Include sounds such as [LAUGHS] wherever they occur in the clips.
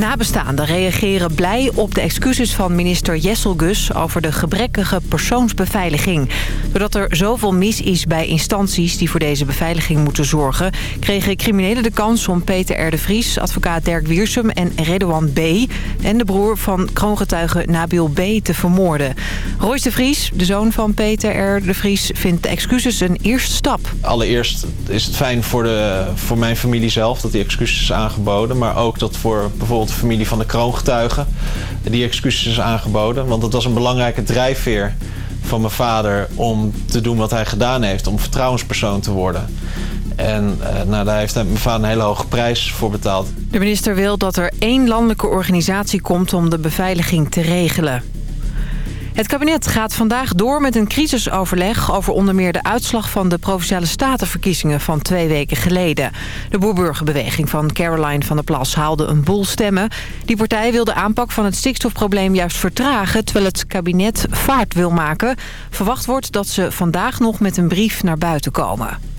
Nabestaanden reageren blij op de excuses van minister Jessel Gus... over de gebrekkige persoonsbeveiliging. Doordat er zoveel mis is bij instanties die voor deze beveiliging moeten zorgen... kregen criminelen de kans om Peter R. de Vries, advocaat Dirk Wiersum en Redouan B... en de broer van kroongetuige Nabil B. te vermoorden. Royce de Vries, de zoon van Peter R. de Vries, vindt de excuses een eerste stap. Allereerst is het fijn voor, de, voor mijn familie zelf dat die excuses aangeboden. Maar ook dat voor bijvoorbeeld de familie van de kroongetuigen die excuses is aangeboden. Want het was een belangrijke drijfveer van mijn vader om te doen wat hij gedaan heeft. Om vertrouwenspersoon te worden. En uh, nou, daar heeft mijn vader een hele hoge prijs voor betaald. De minister wil dat er één landelijke organisatie komt om de beveiliging te regelen. Het kabinet gaat vandaag door met een crisisoverleg over onder meer de uitslag van de Provinciale Statenverkiezingen van twee weken geleden. De boerburgerbeweging van Caroline van der Plas haalde een boel stemmen. Die partij wil de aanpak van het stikstofprobleem juist vertragen, terwijl het kabinet vaart wil maken. Verwacht wordt dat ze vandaag nog met een brief naar buiten komen.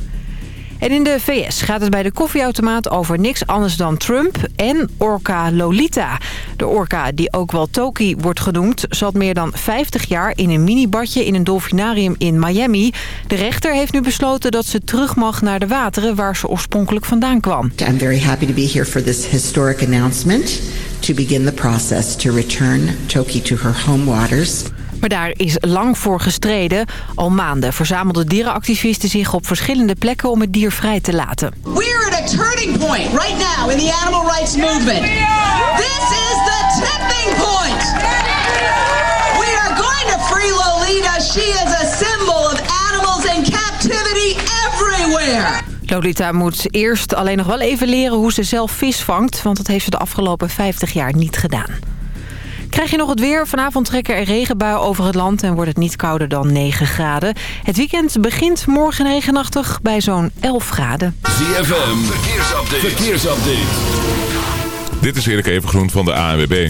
En in de VS gaat het bij de koffieautomaat over niks anders dan Trump en Orca Lolita. De orca, die ook wel Toki wordt genoemd, zat meer dan 50 jaar in een minibadje in een dolfinarium in Miami. De rechter heeft nu besloten dat ze terug mag naar de wateren waar ze oorspronkelijk vandaan kwam. I'm very happy to be here for this historic announcement to begin the process to return Toki to her home waters. Maar daar is lang voor gestreden. Al maanden verzamelden dierenactivisten zich op verschillende plekken om het dier vrij te laten. We're at a turning point right now in the animal rights movement. This is the tipping point. We are going to free Lolita. She is a symbol of animals in captivity everywhere. Lolita moet eerst alleen nog wel even leren hoe ze zelf vis vangt... want dat heeft ze de afgelopen 50 jaar niet gedaan. Krijg je nog het weer? Vanavond trekken er regenbuien over het land en wordt het niet kouder dan 9 graden. Het weekend begint morgen regenachtig bij zo'n 11 graden. ZFM, verkeersupdate. verkeersupdate. Dit is Erik Evengroen van de ANWB.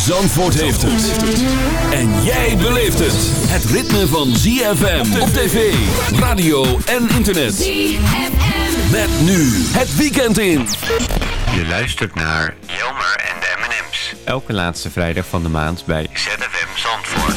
Zandvoort heeft het. En jij beleeft het. Het ritme van ZFM op tv, radio en internet. ZFM. Met nu het weekend in. Je luistert naar Jelmer en de M&M's. Elke laatste vrijdag van de maand bij ZFM Zandvoort.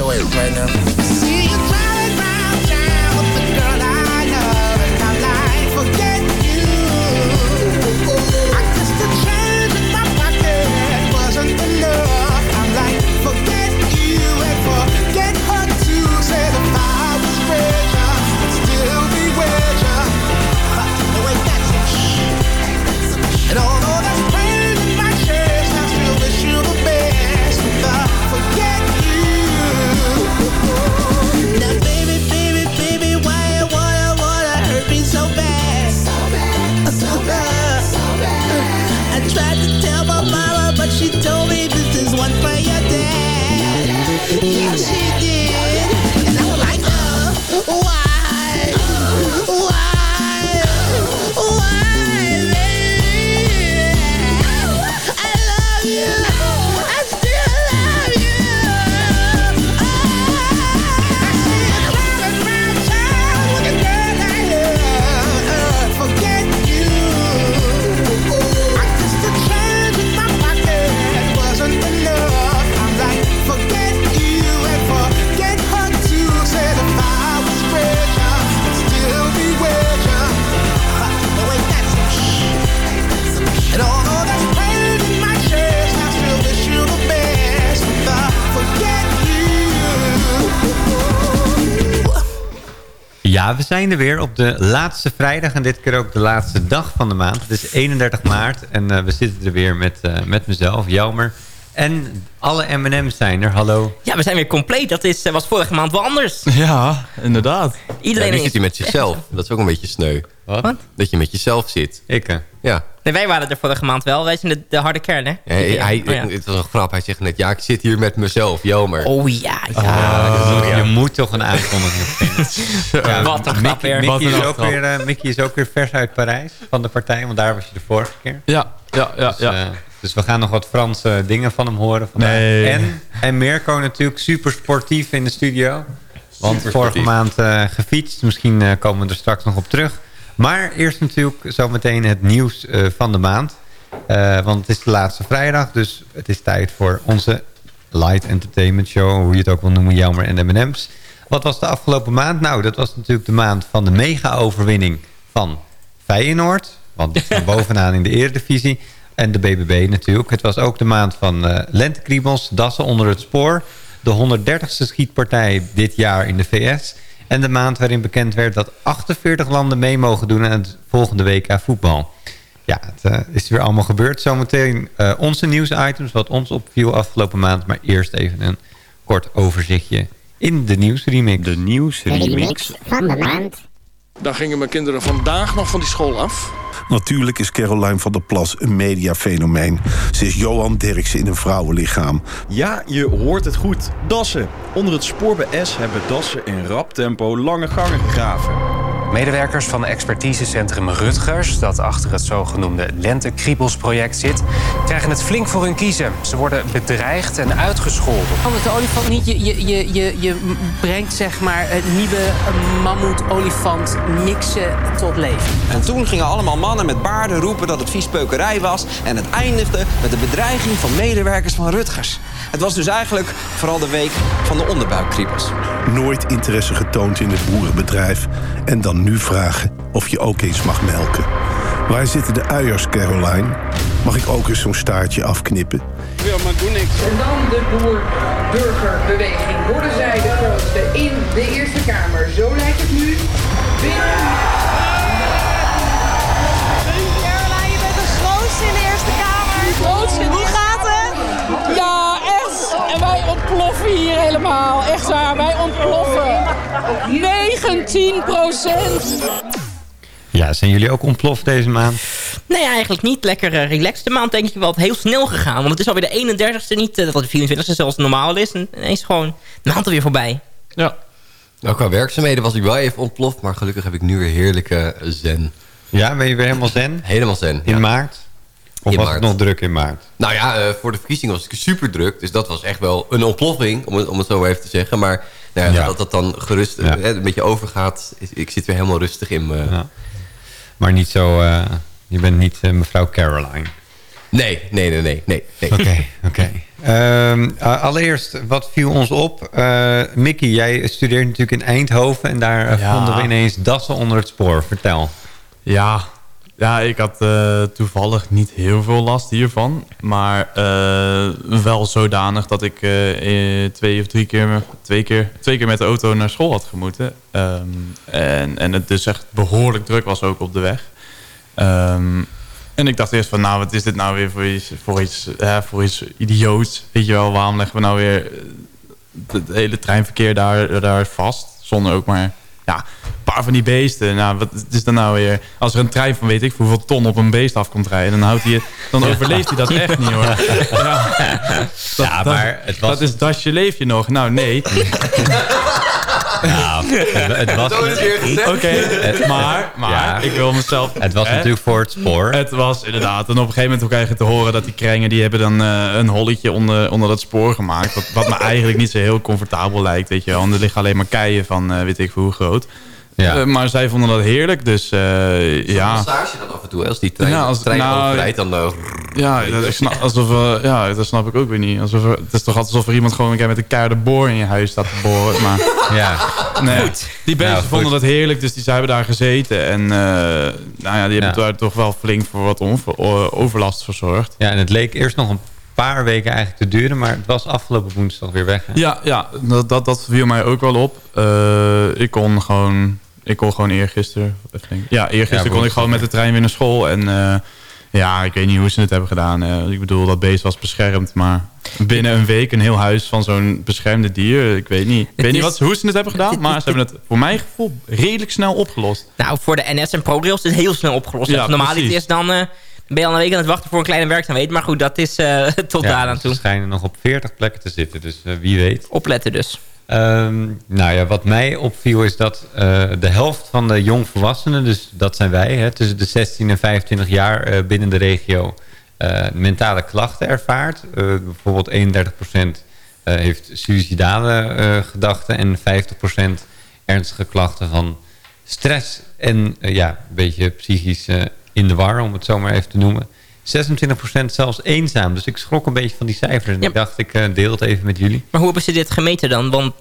Show it right now. Zijn er weer op de laatste vrijdag en dit keer ook de laatste dag van de maand. Het is 31 maart en eh, we zitten er weer met, eh, met mezelf, Jelmer. En alle M&M's zijn er, hallo. Ja, we zijn weer compleet. Dat is, eh, was vorige maand wel anders. [LAUGHS] Ja, inderdaad. Iedereen ja, nu is- zit hij met zichzelf. [LAUGHS] Dat is ook een beetje sneu. Wat? Dat je met jezelf zit. Ik, hè? Ja. Nee, wij waren er vorige maand wel. Wij zijn de, de harde kern, hè? Hij, hij, Oh, ja. Het was een grap. Hij zegt net, ja, ik zit hier met mezelf. Jelmer. Oh ja, ja. Ah, Je moet toch een aankondiging vinden. [LAUGHS] Wat een grap weer. Mickey, een is ook weer, eh, Mickey is ook weer vers uit Parijs van de partij, want daar was je de vorige keer. Ja, ja, ja. Dus, ja. eh, dus we gaan nog wat Franse dingen van hem horen vandaag. Nee. En, en Mirko natuurlijk super sportief in de studio. Want vorige maand eh, gefietst. Misschien eh, komen we er straks nog op terug. Maar eerst natuurlijk zometeen het nieuws eh, van de maand. Eh, want het is de laatste vrijdag. Dus het is tijd voor onze light entertainment show. Hoe je het ook wil noemen, Jammer en M&M's. Wat was de afgelopen maand? Nou, dat was natuurlijk de maand van de mega-overwinning van Feyenoord. Want die staan [LAUGHS] bovenaan in de eredivisie. En de BBB natuurlijk. Het was ook de maand van eh lentekriebels, dassen onder het spoor. De 130ste schietpartij dit jaar in de VS. En de maand waarin bekend werd dat 48 landen mee mogen doen aan het volgende WK voetbal. Ja, het eh, is weer allemaal gebeurd. Zometeen eh, onze nieuwsitems, wat ons opviel afgelopen maand. Maar eerst even een kort overzichtje in de nieuwsremix. De nieuwsremix. van de maand. Dan gingen mijn kinderen vandaag nog van die school af. Natuurlijk is Caroline van der Plas een mediafenomeen. Ze is Johan Derksen in een vrouwenlichaam. Ja, je hoort het goed. Dassen. Onder het spoor bij S hebben dassen in rap tempo lange gangen gegraven. Medewerkers van expertisecentrum Rutgers, dat achter het zogenoemde Lente-Kriebels-project zit, krijgen het flink voor hun kiezen. Ze worden bedreigd en uitgescholden. Omdat de olifant niet, je, je, je, je, je brengt zeg maar het nieuwe mammoet-olifant niksen tot leven. En toen gingen allemaal mannen met baarden roepen dat het viespeukerij was. En het eindigde met de bedreiging van medewerkers van Rutgers. Het was dus eigenlijk vooral de week van de onderbuikkriebels. Nooit interesse getoond in het boerenbedrijf. En dan nu vragen of je ook eens mag melken. Waar zitten de uiers, Caroline? Mag ik ook eens zo'n staartje afknippen? Ja, maar doe niks. En dan de boer-burgerbeweging. Worden zij de grootste in de Eerste Kamer? Zo lijkt het nu. Binnen. Caroline, je bent de grootste in de Eerste Kamer. Grootste, hoe gaat het? Ja. En wij ontploffen hier helemaal. Echt waar, wij ontploffen. 19 procent. Ja, zijn jullie ook ontploft deze maand? Nee, eigenlijk niet. Lekker uh, relaxed. De maand denk ik wel heel snel gegaan. Want het is alweer de 31ste, niet uh, dat de 24ste zoals het normaal is. En ineens gewoon de maand alweer voorbij. Ja. Nou, qua werkzaamheden was ik wel even ontploft. Maar gelukkig heb ik nu weer heerlijke zen. Ja, ben je weer helemaal zen? Helemaal zen, In ja. maart? Of In was maart. het nog druk in maart? Nou ja, eh, voor de verkiezingen was ik super druk. Dus dat was echt wel een ontploffing, om het, om het zo maar even te zeggen. Maar nou ja, Ja. dat dat dan gerust Ja. eh, een beetje overgaat. is- Ik zit weer helemaal rustig in me. Ja. Maar niet zo... eh, je bent niet mevrouw Caroline. Nee, nee, nee, nee. nee, nee. Oké, [LAUGHS] oké. Ehm, uh, allereerst, wat viel ons op? Uh, Mickey, jij studeert natuurlijk in Eindhoven... en daar Ja. vonden we ineens dassen onder het spoor. Vertel. Ja, ja ik had eh, toevallig niet heel veel last hiervan. Maar eh, wel zodanig dat ik eh, twee of drie keer, twee, keer, twee keer met de auto naar school had gemoeten. Ehm, en, en het dus echt behoorlijk druk was ook op de weg. Ehm, en ik dacht eerst van, nou, wat is dit nou weer voor iets, voor iets, eh, voor iets idioots? Weet je wel, waarom leggen we nou weer het hele treinverkeer daar, daar vast? Zonder ook maar, ja, een paar van die beesten. Nou, wat is dan nou weer? Als er een trein van weet ik hoeveel ton op een beest af komt rijden... dan, houdt hij, dan overleeft hij dat echt niet, hoor. Ja, dat, Ja, dat- maar het was- dat is dasje leef je nog. Nou, nee. [LAUGHS] [LAUGHS] Ja, het, was... Oké, maar, maar Ja. ik wil mezelf... Het was hè? natuurlijk voor het spoor. Het was inderdaad. En op een gegeven moment krijg je te horen dat die krengen... die hebben dan eh, een holletje onder, onder dat spoor gemaakt. Wat, wat me eigenlijk niet zo heel comfortabel lijkt, weet je wel. En er liggen alleen maar keien van eh, weet ik veel hoe groot. Ja. Eh, maar zij vonden dat heerlijk, dus eh, ja. massage dan af en toe, als die trein, Ja, als- trein nou, overrijdt, dan... eh, Ja, dat, ik snap, [LAUGHS] alsof, ja, dat snap ik ook weer niet. Alsof het is toch alsof er iemand gewoon een keer met een keiharde boor in je huis staat te boren. Maar [LAUGHS] Ja. nee, Goed. die mensen Nou, vonden dat heerlijk, dus die zijn hebben daar gezeten. En eh, nou ja, die hebben daar toch wel flink voor wat overlast verzorgd. Ja, en het leek eerst nog een paar weken eigenlijk te duren... maar het was afgelopen woensdag weer weg. hè? Ja, ja dat, dat, dat viel mij ook wel op. Eh, ik kon gewoon, ik kon gewoon eergisteren, ja, eergisteren Ja, kon ik gewoon met de trein weer naar school. En eh, ja, ik weet niet hoe ze het hebben gedaan. Eh, ik bedoel, dat beest was beschermd, maar binnen een week een heel huis van zo'n beschermde dier. Ik weet niet, ik weet niet wat, ze- hoe ze het hebben gedaan, maar ze hebben het voor mijn gevoel redelijk snel opgelost. Nou, voor de NS en ProRails is het heel snel opgelost. Ja, normaal precies. is, dan eh, ben je al een week aan het wachten voor een kleine werkzaamheid. Maar goed, dat is eh, [LAUGHS] tot daar aan toe. Ze schijnen nog op 40 plekken te zitten, dus wie weet. Opletten dus. Ehm, nou ja, wat mij opviel is dat eh, de helft van de jongvolwassenen, dus dat zijn wij, hè, tussen de 16 en 25 jaar eh, binnen de regio, eh, mentale klachten ervaart. Bijvoorbeeld 31% eh, heeft suïcidale eh, gedachten en 50% ernstige klachten van stress en ja, een beetje psychisch in de war, om het zo maar even te noemen. 26% zelfs eenzaam. Dus ik schrok een beetje van die cijfers. En ik dacht, ik eh, deel het even met jullie. Maar hoe hebben ze dit gemeten dan? Want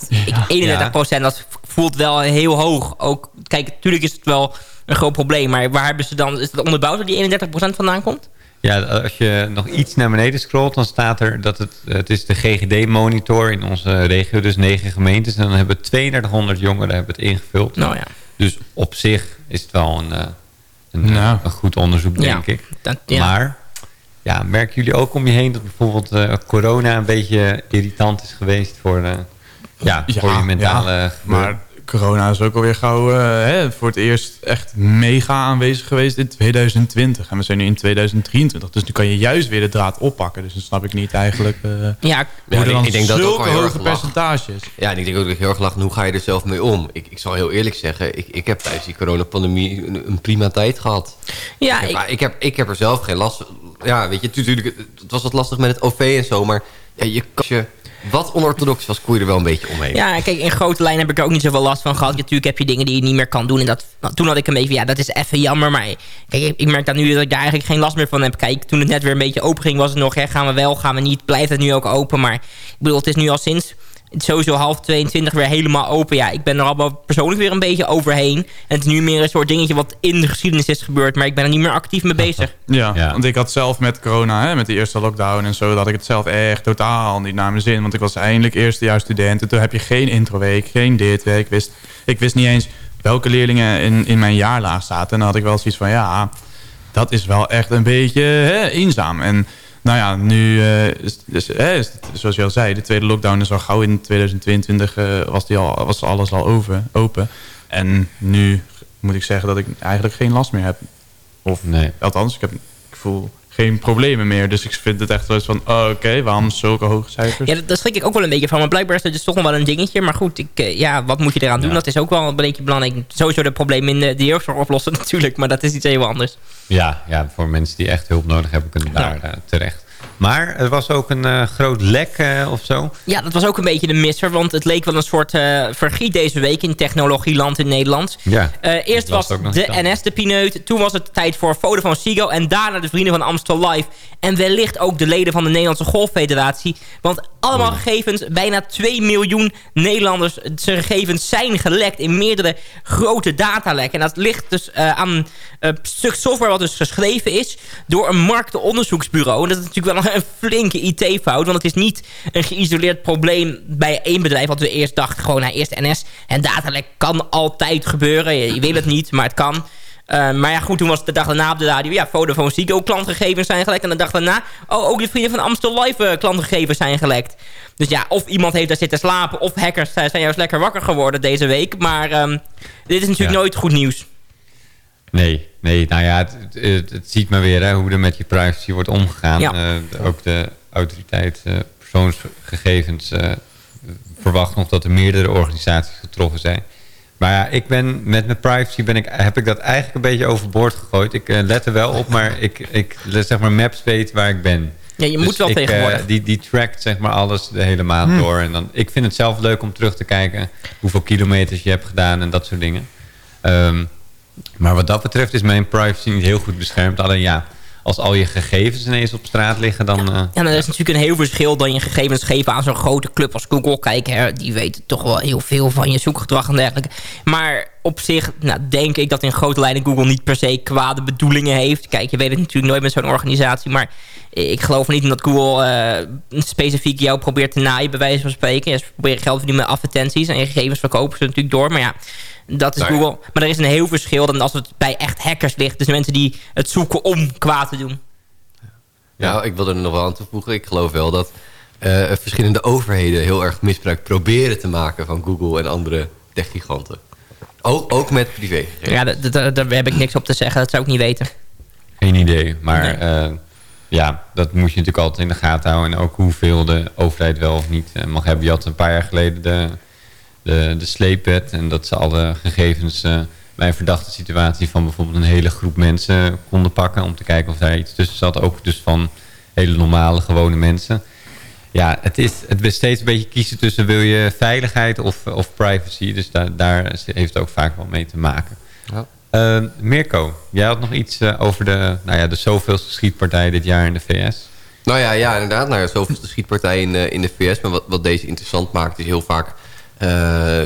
ik- 31% dat voelt wel heel hoog. Ook, kijk, natuurlijk is het wel een groot probleem. Maar waar hebben ze dan... Is het onderbouwd waar die 31% vandaan komt? Ja, als je nog iets naar beneden scrolt, dan staat er dat het, het is de GGD-monitor in onze regio, dus negen gemeentes. En dan hebben 3200 jongeren hebben het ingevuld. Nou ja. Dus op zich is het wel een, eh, een, Nou. een goed onderzoek, denk Ja, ik. dat- ja. Maar, ja, merken jullie ook om je heen dat bijvoorbeeld eh, corona een beetje irritant is geweest voor, eh, ja, voor je mentale... ja, maar corona is ook alweer gauw eh, hè, voor het eerst echt mega aanwezig geweest in 2020. En we zijn nu in 2023, dus nu kan je juist weer de draad oppakken. Dus dan snap ik niet eigenlijk uh, ja, Ja, hoe er ik- dan ik denk dat ook heel hoge percentages. Ja, en ik denk ook dat ik heel erg lachen, hoe ga je er zelf mee om? Ik, ik zal heel eerlijk zeggen, ik, ik heb tijdens die coronapandemie een, een prima tijd gehad. Ja, ik, heb, ik- maar ik, heb, ik heb er zelf geen last Ja, weet je, natuurlijk, het, was wat lastig met het OV en zo, maar ja, je, als je wat onorthodox was, kon er wel een beetje omheen. Ja, kijk, in grote lijnen heb ik er ook niet zoveel last van gehad. Natuurlijk heb je dingen die je niet meer kan doen. En dat, nou, toen had ik een beetje ja, dat is even jammer. Maar kijk, ik, ik merk dat nu dat ik daar eigenlijk geen last meer van heb. Kijk, toen het net weer een beetje open ging, was het nog, hè, gaan we wel, gaan we niet. Blijft het nu ook open. Maar ik bedoel, het is nu al sinds sowieso half 22 weer helemaal open. Ja, ik ben er al wel persoonlijk weer een beetje overheen. En het is nu meer een soort dingetje wat in de geschiedenis is gebeurd. Maar ik ben er niet meer actief mee bezig. [LAUGHS] Ja, want ik had zelf met corona, hè, met de eerste lockdown en zo... dat ik het zelf echt totaal niet naar mijn zin. Want ik was eindelijk eerstejaars student. En toen heb je geen introweek, geen dit week. Ik wist, ik wist niet eens welke leerlingen in, in mijn jaarlaag zaten. En dan had ik wel zoiets van, ja, dat is wel echt een beetje hè, eenzaam. En nou ja, nu eh, is, is, hè, is het, zoals je al zei... de tweede lockdown is al gauw in 2022 eh, was, die al, was alles al over, open. En nu moet ik zeggen dat ik eigenlijk geen last meer heb. Of nee. althans, ik, heb, ik voel geen problemen meer. Dus ik vind het echt wel eens van, oh, oké, waarom zulke hoge cijfers? Ja, dat- daar schrik ik ook wel een beetje van. Maar blijkbaar is het dus toch nog wel een dingetje. Maar goed, ik, eh, ja, wat moet je eraan doen? Dat is ook wel een beetje belangrijk. Sowieso de problemen in de, de jeugdzorg oplossen [LAUGHS] natuurlijk. Maar dat is iets heel anders. Ja, ja, voor mensen die echt hulp nodig hebben, kunnen daar eh, terecht. Maar er was ook een eh, groot lek eh, of zo. Ja, dat was ook een beetje de misser. Want het leek wel een soort eh vergiet deze week in technologieland in Nederland. Ja, eerst was de. NS de pineut. Toen was het tijd voor Vodafone Sigo. En daarna de vrienden van Amstel Live. En wellicht ook de leden van de Nederlandse Golffederatie. Want allemaal gegevens, bijna 2 miljoen Nederlanders... zijn gegevens zijn gelekt in meerdere grote datalekken. En dat ligt dus aan een stuk software wat dus geschreven is... door een marktonderzoeksbureau. En dat is natuurlijk wel [LAUGHS] een flinke IT-fout. Want het is niet een geïsoleerd probleem bij één bedrijf... wat we eerst dachten, gewoon naar eerst NS. En datalek kan altijd gebeuren. Je, je wil het niet, maar het kan... Uh, maar ja, goed, toen was de dag daarna op de radio... ja, Vodafone Zico klantgegevens zijn gelekt. En de dag daarna, oh, ook de vrienden van Amstel Live uh, klantgegevens zijn gelekt. Dus ja, of iemand heeft daar zitten slapen... of hackers uh, zijn juist lekker wakker geworden deze week. Maar um, dit is natuurlijk ja. nooit goed nieuws. Nee, nee, nou ja, het, het, het ziet maar weer hè, hoe er met je privacy wordt omgegaan. Ja. ook de autoriteit persoonsgegevens verwacht nog dat er meerdere organisaties getroffen zijn... Maar ja, ik ben met mijn privacy ben ik, heb ik dat eigenlijk een beetje overboord gegooid. Ik uh, let er wel op, maar ik, ik zeg maar Maps weet waar ik ben. Ja, je dus moet wel ik, tegenwoordig. Uh, die, die trackt zeg maar alles de hele maand Hmm. door. En dan, ik vind het zelf leuk om terug te kijken hoeveel kilometers je hebt gedaan en dat soort dingen. Um, maar wat dat betreft is mijn privacy niet heel goed beschermd. Alleen ja, als al je gegevens ineens op straat liggen, dan... Uh, ja, nou, dat is natuurlijk een heel verschil dan je gegevens geven aan zo'n grote club als Google. Kijk, hè, die weten toch wel heel veel van je zoekgedrag en dergelijke. Maar op zich nou, denk ik dat in grote lijnen Google niet per se kwade bedoelingen heeft. Kijk, je weet het natuurlijk nooit met zo'n organisatie. Maar ik geloof niet dat Google uh, specifiek jou probeert te naaien, bij wijze van spreken. Ja, ze proberen geld te verdienen met advertenties en je gegevens verkopen ze natuurlijk door. Maar ja, dat is Nou ja. Google. Maar er is een heel verschil dan als het bij echt hackers ligt. Dus mensen die het zoeken om kwaad te doen. Ja, ik wil er nog wel aan toevoegen. Ik geloof wel dat uh, verschillende overheden heel erg misbruik proberen te maken van Google en andere techgiganten. Ook, ook met privé. Ja, daar, daar heb ik niks op te zeggen. Dat zou ik niet weten. Geen idee. Maar nee. uh, ja, dat moet je natuurlijk altijd in de gaten houden. En ook hoeveel de overheid wel of niet uh, mag hebben. Je had een paar jaar geleden de, de, de sleepwet. En dat ze alle gegevens uh, bij een verdachte situatie van bijvoorbeeld een hele groep mensen konden pakken. Om te kijken of daar iets tussen zat. Ook dus van hele normale, gewone mensen. Ja, het is, het is steeds een beetje kiezen tussen wil je veiligheid of, of privacy. Dus daar, daar heeft het ook vaak wel mee te maken. Ja. Uh, Mirko, jij had nog iets uh, over de, nou ja, de zoveelste schietpartij dit jaar in de VS. Nou ja, ja inderdaad. Nou zoveelste schietpartij in, uh, in de VS. Maar wat, wat deze interessant maakt is heel vaak... Uh,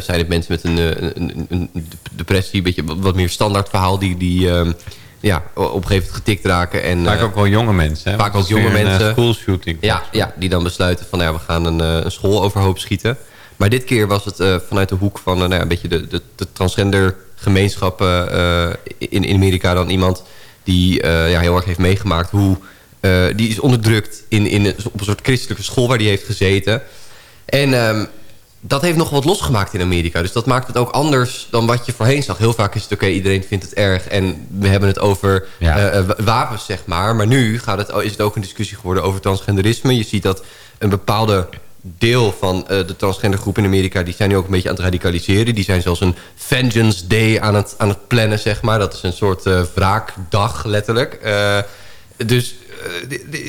zijn het mensen met een, een, een, depressie, een beetje wat meer standaard verhaal... die, die um, ja, op een gegeven moment getikt raken. En, vaak ook wel jonge mensen. Hè? Vaak ook jonge mensen. schoolshooting. Ja, ja, die dan besluiten van ja, we gaan een, een school overhoop schieten. Maar dit keer was het vanuit de hoek van nou ja, een beetje de, de, de transgender gemeenschap uh, in, in Amerika dan iemand die ja, heel erg heeft meegemaakt hoe die is onderdrukt in, in, op een soort christelijke school waar die heeft gezeten. En um, dat heeft nog wat losgemaakt in Amerika. Dus dat maakt het ook anders dan wat je voorheen zag. Heel vaak is het oké, okay, iedereen vindt het erg en we hebben het over ja. uh, wapens, zeg maar. Maar nu gaat het, is het ook een discussie geworden over transgenderisme. Je ziet dat een bepaalde deel van uh, de transgender groep in Amerika... die zijn nu ook een beetje aan het radicaliseren. Die zijn zelfs een Vengeance Day aan het, aan het plannen, zeg maar. Dat is een soort uh, wraakdag, letterlijk. Uh, dus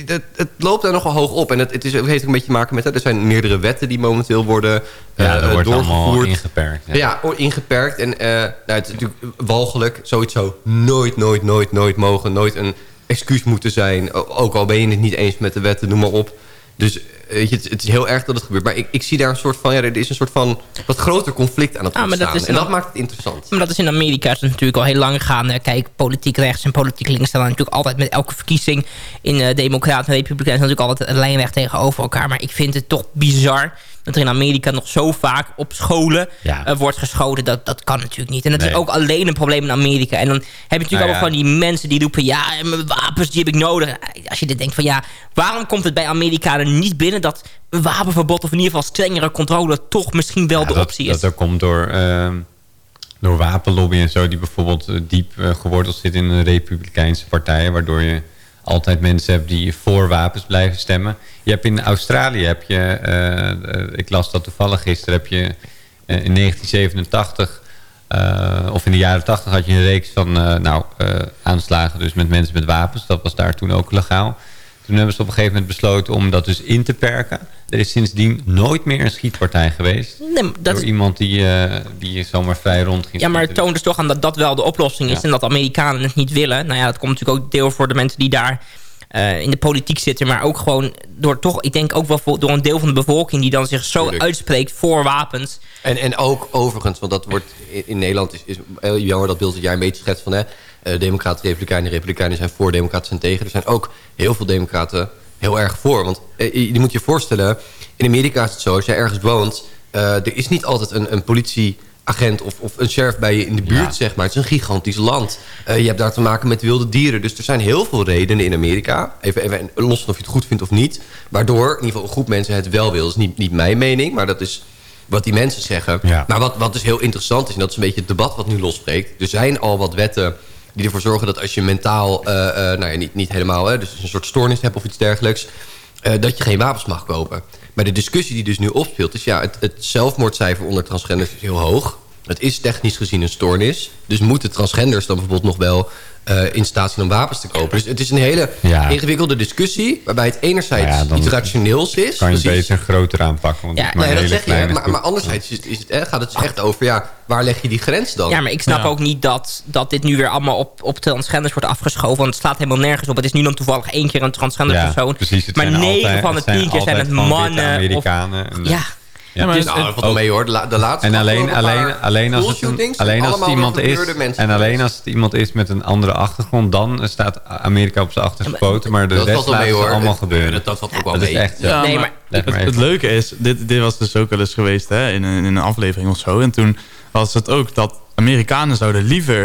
het, het loopt daar nogal hoog op. En het, het, is, het heeft ook een beetje te maken met... Hè, er zijn meerdere wetten die momenteel worden ja, dat wordt doorgevoerd. ingeperkt. Ja, ja ingeperkt. En nou, het is natuurlijk walgelijk. Zoiets zou nooit, nooit, nooit, nooit mogen. Nooit een excuus moeten zijn. Ook al ben je het niet eens met de wetten, noem maar op. Dus weet je, het, het, is heel erg dat het gebeurt. Maar ik, ik, zie daar een soort van... Ja, er is een soort van wat groter conflict aan het ontstaan. Ah, dat en dat maakt het interessant. Maar dat is in Amerika is natuurlijk al heel lang gaande. Kijk, politiek rechts en politiek links staan natuurlijk altijd met elke verkiezing... in uh, Democraten en Republikeinen natuurlijk altijd een lijnweg tegenover elkaar. Maar ik vind het toch bizar dat er in Amerika nog zo vaak op scholen ja. uh, wordt geschoten. Dat, dat kan natuurlijk niet. En dat nee. is ook alleen een probleem in Amerika. En dan heb je natuurlijk nou, ja. allemaal van die mensen die roepen... ja, mijn wapens die heb ik nodig. Als je dit denkt van ja, waarom komt het bij Amerikanen niet binnen... dat een wapenverbod of in ieder geval strengere controle... toch misschien wel ja, de dat, optie is? Dat komt door, uh, door wapenlobby en zo... die bijvoorbeeld uh, diep geworteld zit in de republikeinse partijen... waardoor je altijd mensen hebt die voor wapens blijven stemmen. Je hebt in Australië, heb je, uh, ik las dat toevallig gisteren, heb je uh, in 1987 uh, of in de jaren 80 had je een reeks van nou, aanslagen dus met mensen met wapens. Dat was daar toen ook legaal. Toen hebben ze op een gegeven moment besloten om dat dus in te perken. Er is sindsdien nooit meer een schietpartij geweest. Nee, dat- Door iemand die, eh, die zomaar vrij rond ging Ja, maar het toont dus toch aan dat dat wel de oplossing is... Ja. en dat Amerikanen het niet willen. Nou ja, dat komt natuurlijk ook deel voor de mensen die daar eh, in de politiek zitten... maar ook gewoon door toch, ik denk ook wel voor- door een deel van de bevolking... die dan zich zo Tuurlijk. uitspreekt voor wapens. En, en ook overigens, want dat wordt in, in Nederland is, is heel jammer dat beeld dat jij een beetje schetst van hè, eh, democraten, republikeinen, republikeinen zijn voor, democraten zijn tegen. Er zijn ook heel veel democraten heel erg voor. Want eh, je, moet je voorstellen, in Amerika is het zo, als jij ergens woont, eh, er is niet altijd een, een politieagent of, of een sheriff bij je in de buurt, zeg maar. Het is een gigantisch land. Eh, je hebt daar te maken met wilde dieren. Dus er zijn heel veel redenen in Amerika, even, even los van of je het goed vindt of niet, waardoor in ieder geval een groep mensen het wel wil. Dat is niet, niet mijn mening, maar dat is wat die mensen zeggen. Maar wat, wat dus heel interessant is, en dat is een beetje het debat wat nu losbreekt. Er zijn al wat wetten die ervoor zorgen dat als je mentaal, eh, eh, nou ja, niet, niet helemaal, hè, dus een soort stoornis hebt of iets dergelijks, eh, dat je geen wapens mag kopen. Maar de discussie die dus nu opspeelt is, ja, het, het zelfmoordcijfer onder transgenders is heel hoog. Het is technisch gezien een stoornis. Dus moeten transgenders dan bijvoorbeeld nog wel eh, in staat zijn om wapens te kopen? Dus het is een hele Ja. ingewikkelde discussie, waarbij het enerzijds ja, iets rationeels is. kan je precies. beter groter aanpakken. Want Ja, het maar dat hele zeg je. Maar, anderzijds is, is het, hè, gaat het dus echt over... Ja, waar leg je die grens dan? Ja, maar ik snap ook niet dat, dat dit nu weer allemaal op, op transgenders wordt afgeschoven. Want het slaat helemaal nergens op. Het is nu dan toevallig één keer een transgender Ja, persoon. precies, het maar zijn negen altijd- van de het zijn tien keer zijn het mannen. Of. En, ja. Ja, maar dus, nou, dat valt wel mee hoor. De, la- de laatste En alleen, alleen, alleen, als het, alleen als het iemand is, en alleen als het iemand is met een andere achtergrond, dan staat Amerika op zijn achterste poten. Maar de dat rest laat hoor. allemaal gebeuren. dat- dat valt ook wel dat is echt. Ja, Nee, maar het, het leuke is, dit, dit was dus ook wel eens geweest hè, in, een, in een aflevering of zo. En toen was het ook dat Amerikanen zouden liever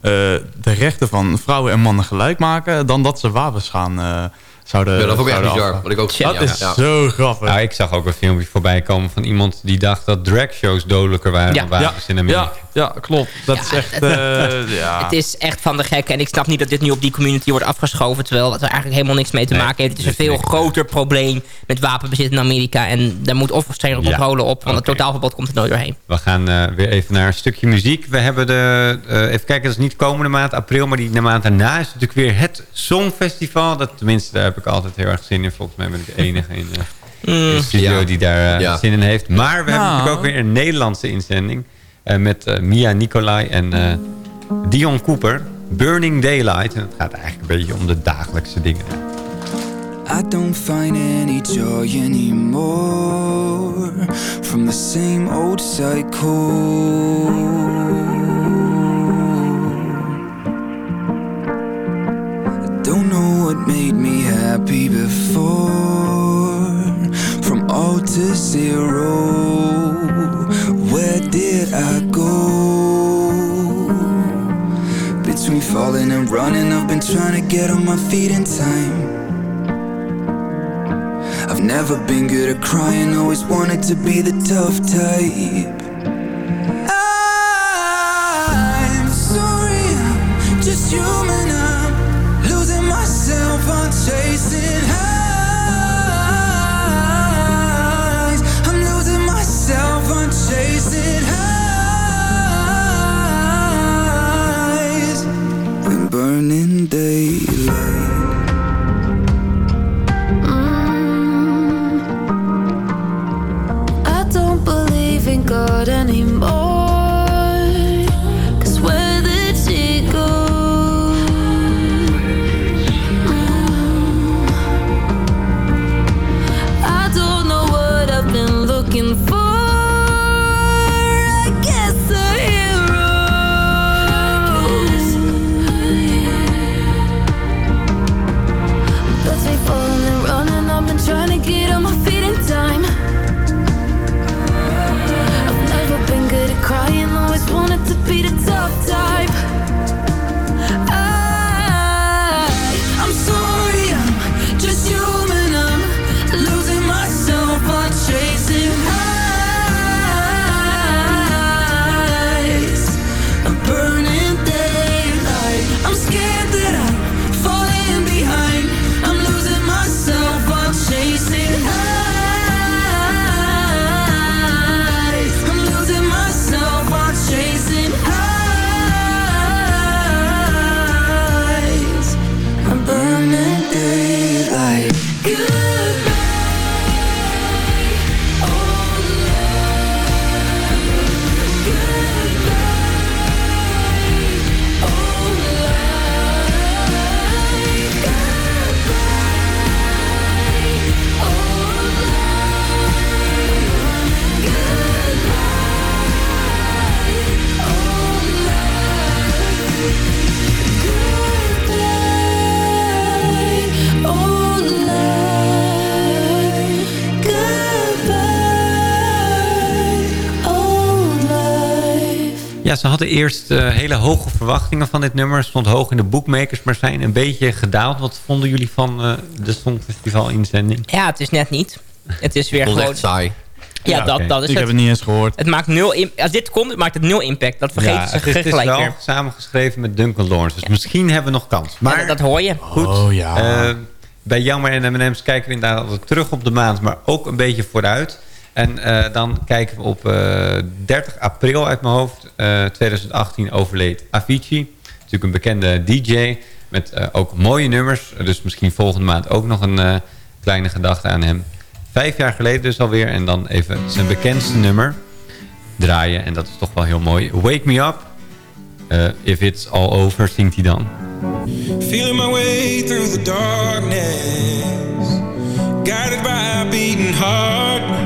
eh, de rechten van vrouwen en mannen gelijk maken... dan dat ze wapens gaan eh, zouden Ja, dat vond ik echt bizar. Wat ik ook Dat ja, is ja. zo grappig. Nou, ik zag ook een filmpje voorbij komen van iemand die dacht dat dragshows dodelijker waren Ja. dan wapens in Amerika. Ja, klopt. Dat is echt... [LAUGHS] eh, ja. Het is echt van de gek. En ik snap niet dat dit nu op die community wordt afgeschoven. Terwijl het er eigenlijk helemaal niks mee te Nee, maken heeft. Het is een veel niks. groter probleem met wapenbezit in Amerika. En daar moet of strengere Ja. controle op. Want het totaalverbod komt er nooit doorheen. We gaan eh, weer even naar een stukje muziek. We hebben de, eh, even kijken, dat is niet komende maand, april, maar die de maand daarna is natuurlijk weer het Songfestival. Dat, tenminste, daar heb ik altijd heel erg zin in. Volgens mij ben ik de enige in, eh, de studio Ja. die daar Ja. zin in heeft. Maar we hebben Nou. natuurlijk ook weer een Nederlandse inzending. Eh, met eh, Mia Nicolai en eh, Dion Cooper. Burning Daylight. En het gaat eigenlijk een beetje om de dagelijkse dingen. I don't find any joy anymore from the same old cycle. I don't know what made me happy before from all to zero. Where did I go? Between falling and running, I've been trying to get on my feet in time. I've never been good at crying, always wanted to be the tough type. I'm God Ja, ze hadden eerst eh, hele hoge verwachtingen van dit nummer. Het stond hoog in de bookmakers, maar zijn een beetje gedaald. Wat vonden jullie van eh, de Songfestival-inzending? Ja, het is net niet. Het is [LAUGHS] weer het gewoon... echt saai. Ja, dat, dat is Ik heb het niet eens gehoord. Het maakt nul... Als dit komt, maakt het nul impact. Dat vergeten Ja, ze het is, het is gelijk wel weer. samengeschreven met Duncan Lawrence. Dus misschien hebben we nog kans. Maar Ja, dat, dat hoor je. goed, Oh, ja. eh, bij Jammer en M&M's kijken we inderdaad terug op de maand. Maar ook een beetje vooruit. En eh, dan kijken we op eh, 30 april uit mijn hoofd. eh, 2018 overleed Avicii. Natuurlijk een bekende DJ. Met eh, ook mooie nummers. Dus misschien volgende maand ook nog een eh, kleine gedachte aan hem. Vijf jaar geleden dus alweer. En dan even zijn bekendste nummer draaien. En dat is toch wel heel mooi. Wake Me Up. Eh, if It's All Over zingt hij dan. Feeling my way through the darkness, guided by a beating heart.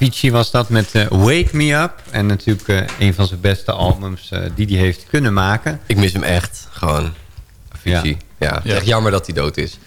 Avicii was dat met eh, Wake Me Up. En natuurlijk eh, een van zijn beste albums eh, die hij heeft kunnen maken. Ik mis hem echt, gewoon. Avicii. Ja, het is echt jammer dat hij dood is.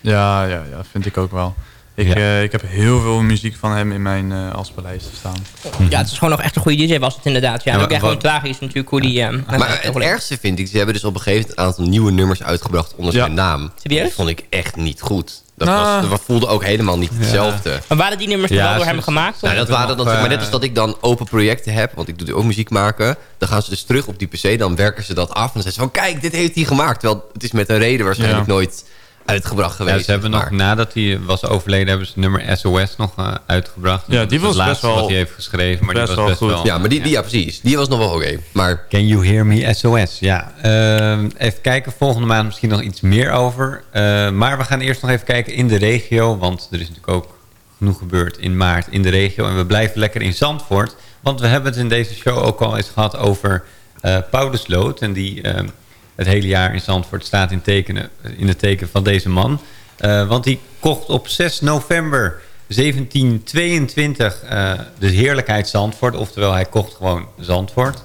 Ja, ja, ja, vind ik ook wel. Ik, Ja. eh, ik heb heel veel muziek van hem in mijn eh afspeellijst staan. Ja, het is gewoon nog echt een goede DJ was het inderdaad. Ja, Ja, en ook maar echt gewoon tragisch natuurlijk hoe die... ehm, Maar het ergste vind ik, ze hebben dus op een gegeven moment een aantal nieuwe nummers uitgebracht onder zijn naam. Serieus? Dat vond ik echt niet goed. Dat, Ah. was, dat voelde ook helemaal niet hetzelfde. Maar waren die nummers Ja, wel door hem gemaakt? Nou, dat waren dan, zeg maar net als dat ik dan open projecten heb, want ik doe ook muziek maken. Dan gaan ze dus terug op die PC, dan werken ze dat af. En dan zeggen ze van, kijk, dit heeft hij gemaakt. Terwijl het is met een reden waarschijnlijk Ja. nooit uitgebracht geweest. Ja, ze hebben nog, nadat hij was overleden, hebben ze nummer SOS nog eh, uitgebracht. Ja, die is het was best laatste wel- wat hij heeft geschreven, maar best die wel was best goed. wel... Ja, maar die- die- ja, precies. Die was nog wel oké. Maar... Can you hear me SOS? Ja. Ehm, even kijken, volgende maand misschien nog iets meer over. Eh, maar we gaan eerst nog even kijken in de regio, want er is natuurlijk ook genoeg gebeurd in maart in de regio. En we blijven lekker in Zandvoort, want we hebben het in deze show ook al eens gehad over eh Paulusloot. En die ehm, het hele jaar in Zandvoort staat in, tekenen, in het teken van deze man. Eh, want die kocht op 6 november 1722 eh, de heerlijkheid Zandvoort. Oftewel, hij kocht gewoon Zandvoort.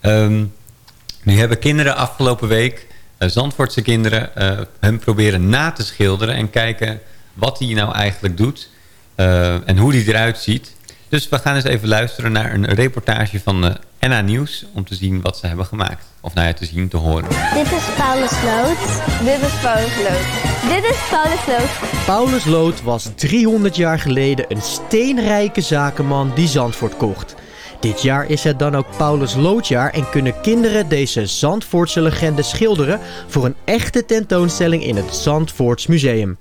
Ehm, nu hebben kinderen afgelopen week, eh, Zandvoortse kinderen, hem proberen na te schilderen... en kijken wat hij nou eigenlijk doet en hoe hij eruit ziet. Dus we gaan eens even luisteren naar een reportage van eh NA Nieuws... om te zien wat ze hebben gemaakt. Of nou ja, te zien, te horen. Dit is Paulus Lood. Dit is Paulus Lood. Dit is Paulus Lood. Paulus Lood was 300 jaar geleden een steenrijke zakenman die Zandvoort kocht. Dit jaar is het dan ook Paulus Loodjaar en kunnen kinderen deze Zandvoortse legende schilderen voor een echte tentoonstelling in het Zandvoorts Museum.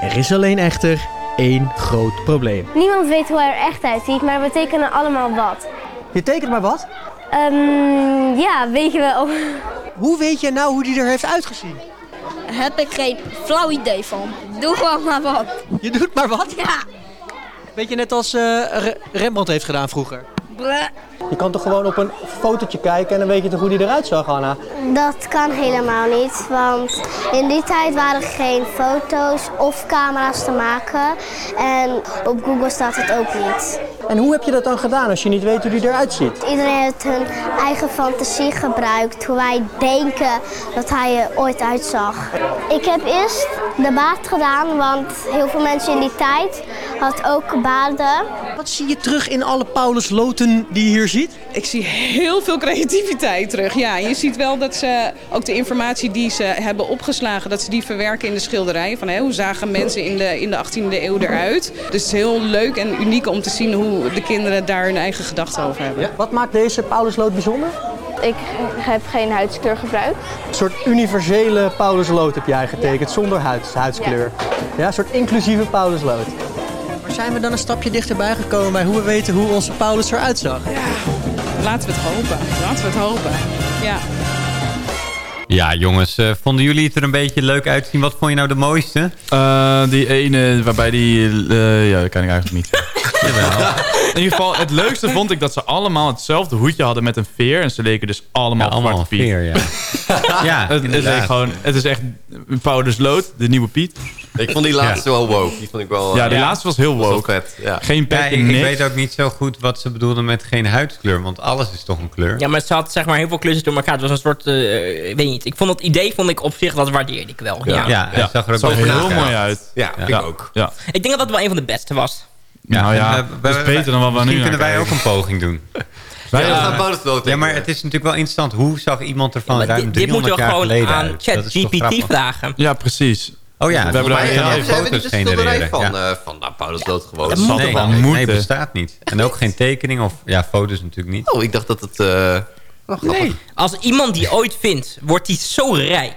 Er is alleen echter één groot probleem. Niemand weet hoe hij er echt uitziet, maar we tekenen allemaal wat. Je tekent maar wat? Ehm, ja, weet je wel. Hoe weet je nou hoe die er heeft uitgezien? Heb ik geen flauw idee van. Doe gewoon maar wat. Je doet maar wat? Ja. Weet je net als eh, Re- Rembrandt heeft gedaan vroeger? Je kan toch gewoon op een fotootje kijken en dan weet je toch hoe die eruit zag, Anna? Dat kan helemaal niet, want in die tijd waren er geen foto's of camera's te maken. En op Google staat het ook niet. En hoe heb je dat dan gedaan als je niet weet hoe die eruit ziet? Iedereen heeft hun eigen fantasie gebruikt, hoe wij denken dat hij er ooit uitzag. Ik heb eerst de baard gedaan, want heel veel mensen in die tijd hadden ook baarden. Wat zie je terug in alle Paulus Loten die hier ziet? Ik zie heel veel creativiteit terug. Ja, je ziet wel dat ze ook de informatie die ze hebben opgeslagen, dat ze die verwerken in de schilderijen. Van, hè, hoe zagen mensen in de, in de 18e eeuw eruit? Dus het is heel leuk en uniek om te zien hoe de kinderen daar hun eigen gedachten over hebben. Wat maakt deze Paulus Lood bijzonder? Ik heb geen huidskleur gebruikt. Een soort universele Paulus Lood heb jij getekend, zonder huids, huidskleur. Ja. een soort inclusieve Paulus Lood. Maar zijn we dan een stapje dichterbij gekomen bij hoe we weten hoe onze Paulus eruit zag? Laten we het hopen. Laten we het hopen. Ja. Ja, jongens, eh, vonden jullie het er een beetje leuk uitzien? Wat vond je nou de mooiste? Eh, die ene waarbij die... eh, ja, dat kan ik eigenlijk niet zeggen. [LAUGHS] In ieder geval, het leukste vond ik dat ze allemaal hetzelfde hoedje hadden met een veer. En ze leken dus allemaal, Ja, allemaal Piet. veer, ja. [LAUGHS] Ja, het, het, gewoon, het is echt Paulus Lood, de nieuwe Piet. Ik vond die laatste wel woke. Die vond ik wel... Ja, die eh, laatste was heel was wel woke. vet, ja. Geen pek Ja, en ik, ik weet ook niet zo goed wat ze bedoelden met geen huidskleur. Want alles is toch een kleur? Ja, maar het had zeg maar heel veel klusjes door elkaar. Het was een soort, eh, ik weet niet. Ik vond het idee vond ik op zich, dat waardeerde ik wel. Ja, Ja, het zag er ook zag bovenaan heel mooi uit. Ja, ik Ja. ook. Ja. Ik denk dat dat wel een van de beste was. nou ja, dat is beter dan wat we nu kunnen wij ook een poging doen. [LAUGHS] Ja, Wij- Ja, maar het is natuurlijk wel interessant. Hoe zag iemand er van Maar ruim dit, dit 300 moeten we jaar gewoon geleden aan ChatGPT vragen. Ja, precies. Oh ja, We hebben daar heel niet foto's genereren. van, Ja. eh, van nou, Paulus Lood gewoon. Dat Nee, wel nee, moeten. bestaat niet. En ook geen tekening of ja, foto's natuurlijk niet. Oh, ik dacht dat het... eh oh, grappig. Nee. Als iemand die ooit vindt, wordt die zo rijk.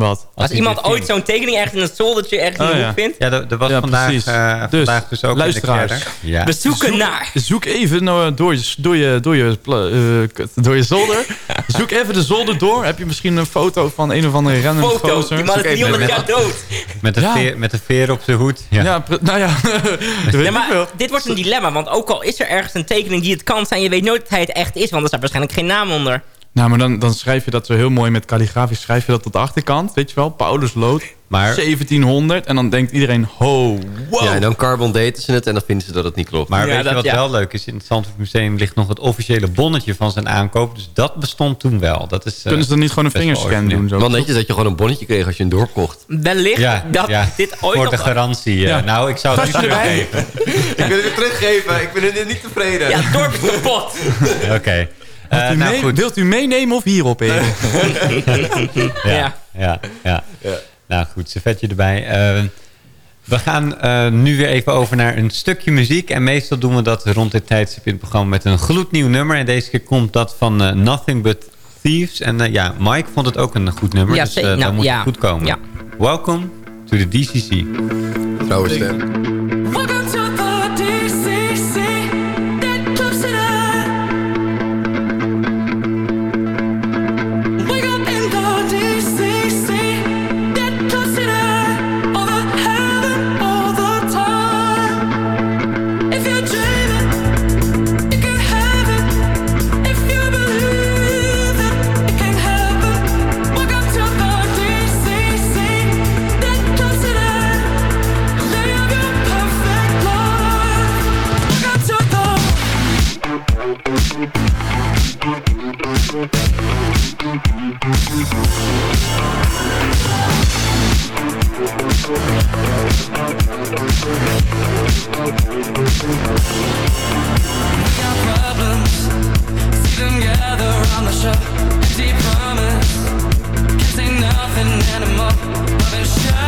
Wat? Als, iemand ooit zo'n tekening echt in een zoldertje ergens in Oh, de ja. hoek vindt. Ja, er, er was Ja, vandaag, eh, Dus, vandaag dus ook luisteraars. in de. Ja. We zoeken Zoek- naar. Zoek even nou, door, je, door, je, door, je, eh, kut, door je zolder. [LAUGHS] Zoek even de zolder door. Heb je misschien een foto van een of andere random Foto. gozer? Die man is Zoek even 300 jaar met- dood. Met, Ja. veer, met een veer op zijn hoed. Ja. Nou ja. dat [LAUGHS] weet Ja, ik maar wel. dit wordt een dilemma. Want ook al is er ergens een tekening die het kan zijn... je weet nooit dat hij het echt is. Want er staat waarschijnlijk geen naam onder. Nou, maar dan, dan schrijf je dat zo heel mooi met kalligrafisch. Schrijf je dat op de achterkant, weet je wel? Paulus Lood, Maar- 1700. En dan denkt iedereen, ho, wow. Ja, en dan carbon daten ze het en dan vinden ze dat het niet klopt. Maar Ja, weet je wat ja. wel leuk is? In het Zandvoort Museum ligt nog het officiële bonnetje van zijn aankoop. Dus dat bestond toen wel. Dat is, eh, Kunnen ze dan niet gewoon een vingerscan doen? Zo? Wel netjes dat je gewoon een bonnetje kreeg als je een dorp kocht. Wellicht Ja, dat ja. dit ooit Voor de garantie. eh, Ja. Nou, ik zou het niet teruggeven. ik wil het teruggeven. Ik ben er niet tevreden. Ja, het dorp is kapot. [LAUGHS] Oké. Wilt Eh, u, nou mee- goed. wilt u meenemen of hierop eten? [LAUGHS] Ja, ja, ja. Nou goed, servetje erbij. Eh, we gaan eh, nu weer even over naar een stukje muziek. En meestal doen we dat rond dit tijdstip in het programma met een gloednieuw nummer. En deze keer komt dat van eh, Nothing But Thieves. En eh, ja, Mike vond het ook een goed nummer. Ja, dus eh, zeker. dat Nou, moet ja. goed komen. Ja. Welcome to the DCC. Trouwens, stem. Can't say nothing anymore. I've been shouting.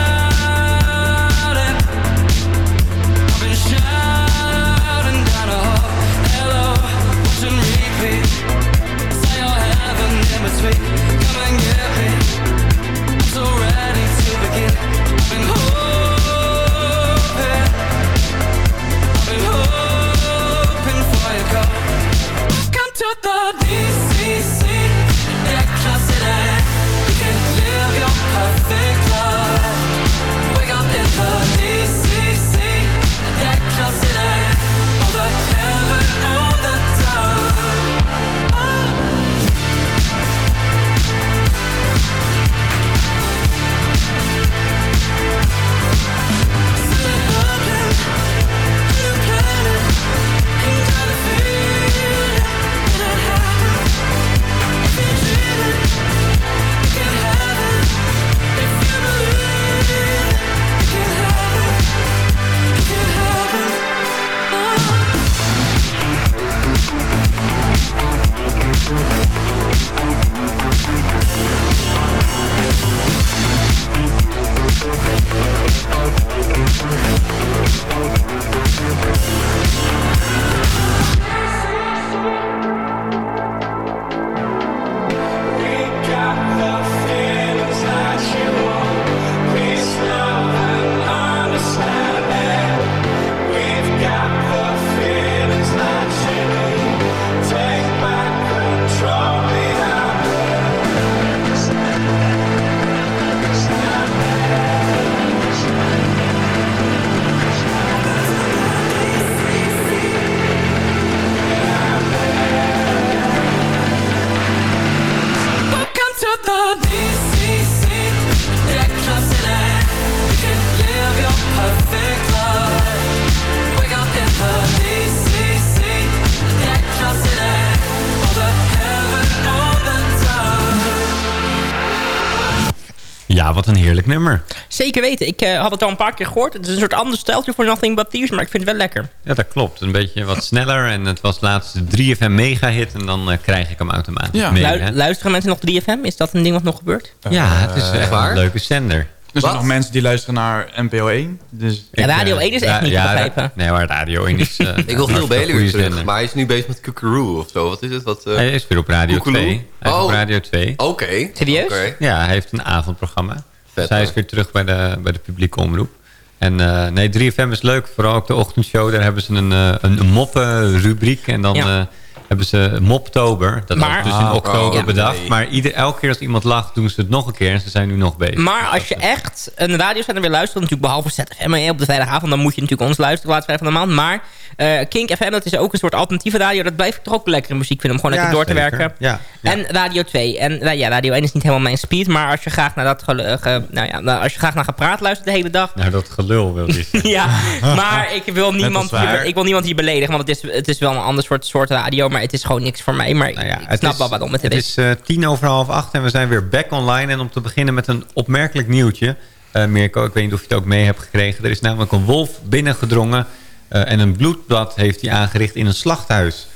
Een heerlijk nummer. Zeker weten. Ik eh, had het al een paar keer gehoord. Het is een soort ander stijltje voor Nothing But Thieves, maar ik vind het wel lekker. Ja, dat klopt. Een beetje wat sneller. En het was laatst de 3FM mega hit. En dan eh, krijg ik hem automatisch Ja. mee. Lu- hè? luisteren mensen nog 3FM? Is dat een ding wat nog gebeurt? Ja, het is echt waar? een leuke zender. Er zijn nog mensen die luisteren naar NPO 1. Dus Ja, Radio eh, 1 is echt niet te ja, begrijpen. Nee, maar Radio 1 is... eh, [LAUGHS] Ik wil hartstikke Belen weer terug. Maar hij is nu bezig met Kukeroe of zo. Wat is het? Wat, eh, Hij is weer op Radio Koekeloe? 2. Hij is Oh. op Radio 2. Oké. Serieus? Ja, hij heeft een avondprogramma. Hoor. is weer terug bij de, bij de publieke omroep. En eh, nee, 3FM is leuk. Vooral ook de ochtendshow. Daar hebben ze een, eh, een, een moppen-rubriek. En dan Ja. Eh, hebben ze Moptober. Dat Maar- was dus in Ah, oktober ja. bedacht. Nee. Maar ieder, elke keer als iemand lacht, doen ze het nog een keer. En ze zijn nu nog bezig. Maar als je echt een radiozender wil luisteren... natuurlijk behalve ZFM hè, op de vrijdagavond... dan moet je natuurlijk ons luisteren, de laatste vrijdag van de maand. Maar eh, Kink FM, dat is ook een soort alternatieve radio. Dat blijft toch ook lekkere muziek vinden... om gewoon Ja, lekker door te werken. Ja, En Radio 2. En nou ja, Radio 1 is niet helemaal mijn speed... maar als je graag naar dat gelu- ge- nou ja, nou, als je graag naar gepraat luistert de hele dag... Nou, dat gelul wil je [LAUGHS] ja, maar ik wil, niemand hier, ik wil niemand hier beledigen... want het is, het is wel een ander soort, soort radio... maar het is gewoon niks voor mij. Maar ik, ik Nou Het snap is- wel waarom het, Het is. is eh, tien over half acht en we zijn weer back online. En om te beginnen met een opmerkelijk nieuwtje. Eh, Mirko, ik weet niet of je het ook mee hebt gekregen. Er is namelijk een wolf binnengedrongen. eh, en een bloedbad heeft hij aangericht in een slachthuis.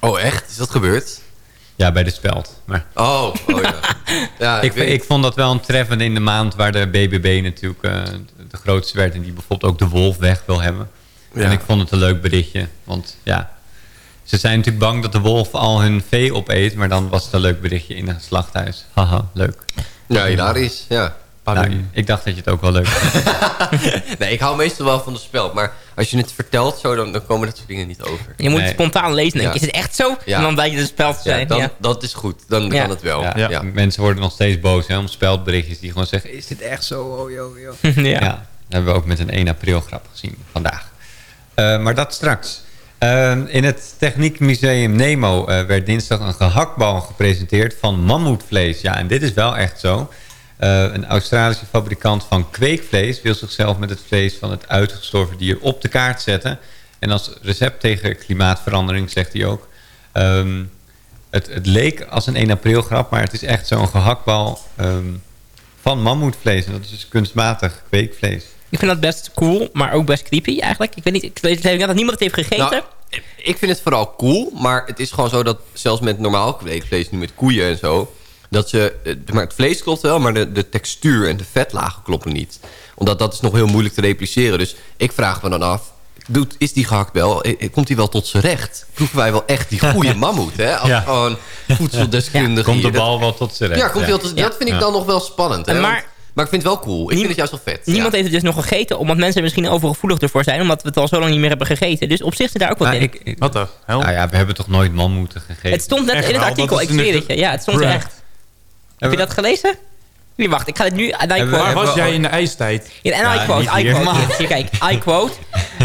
Oh, echt? Is dat gebeurd? Ja, bij de speld. Maar Oh, oh ja. [LAUGHS] ja ik, ik vond dat wel een treffende in de maand waar de BBB natuurlijk eh, de grootste werd. En die bijvoorbeeld ook de wolf weg wil hebben. Ja. En ik vond het een leuk berichtje. Want ja, ze zijn natuurlijk bang dat de wolf al hun vee opeet. Maar dan was het een leuk berichtje in een slachthuis. Haha, leuk. Ja, hilarisch. Ja. Nou, ik dacht dat je het ook wel leuk vond. [LAUGHS] nee, ik hou meestal wel van de spel. Maar als je het vertelt zo, dan, dan komen dat soort dingen niet over. Je moet het spontaan lezen. Denk. Ja. ik. Is het echt zo? Ja. En dan blijkt het een spel te Ja, zijn. dan, ja. Dat is goed. Dan Ja. kan het wel. Ja, Ja. Mensen worden nog steeds boos hè, om speldberichtjes die gewoon zeggen... is dit echt zo? Oh, yo, yo. [LAUGHS] Ja. Dat hebben we ook met een 1 april grap gezien vandaag. Eh, maar dat straks. Eh, in het Techniekmuseum Nemo eh, werd dinsdag een gehaktbal gepresenteerd van mammoetvlees. Ja, en dit is wel echt zo. Eh, een Australische fabrikant van kweekvlees wil zichzelf met het vlees van het uitgestorven dier op de kaart zetten. En als recept tegen klimaatverandering zegt hij ook... ehm, het, het leek als een 1 april grap, maar het is echt zo'n gehaktbal ehm, van mammoetvlees. En dat is dus kunstmatig kweekvlees. Ik vind dat best cool, maar ook best creepy eigenlijk. Ik weet niet, ik weet ik weet dat niemand het heeft gegeten. Nou, ik vind het vooral cool, maar het is gewoon zo dat zelfs met normaal kweekvlees, nu met koeien en zo, dat ze, eh, maar het vlees klopt wel, maar de, de textuur en de vetlagen kloppen niet. Omdat dat is nog heel moeilijk te repliceren. Dus ik vraag me dan af, doet, is die gehaktbel, eh, eh, komt hij wel tot zijn recht? Proeven wij wel echt die goede [LAUGHS] mammoet, hè? Als Ja. gewoon voedseldeskundige. Komt de bal wel tot zijn recht. Ja, komt hij wel tot, dat vind ik dan nog wel spannend. Hè? Maar- Want- maar ik vind het wel cool. Ik vind het juist wel vet. Niemand ja. heeft het dus nog gegeten, omdat mensen misschien overgevoelig ervoor zijn. Omdat we het al zo lang niet meer hebben gegeten. Dus op zich zit daar ook wat Maar in. ik, ik- nou ja, we hebben toch nooit mammoeten gegeten? Het stond net Echt in het wel? artikel, ik zweer het je. Ja, het stond er echt. Heb je dat gelezen? Nee, wacht, ik ga het nu... Waar was jij in de ijstijd? Ja, en I Ja, quote, niet I hier. quote. Hier, [LAUGHS] hier, kijk, I quote.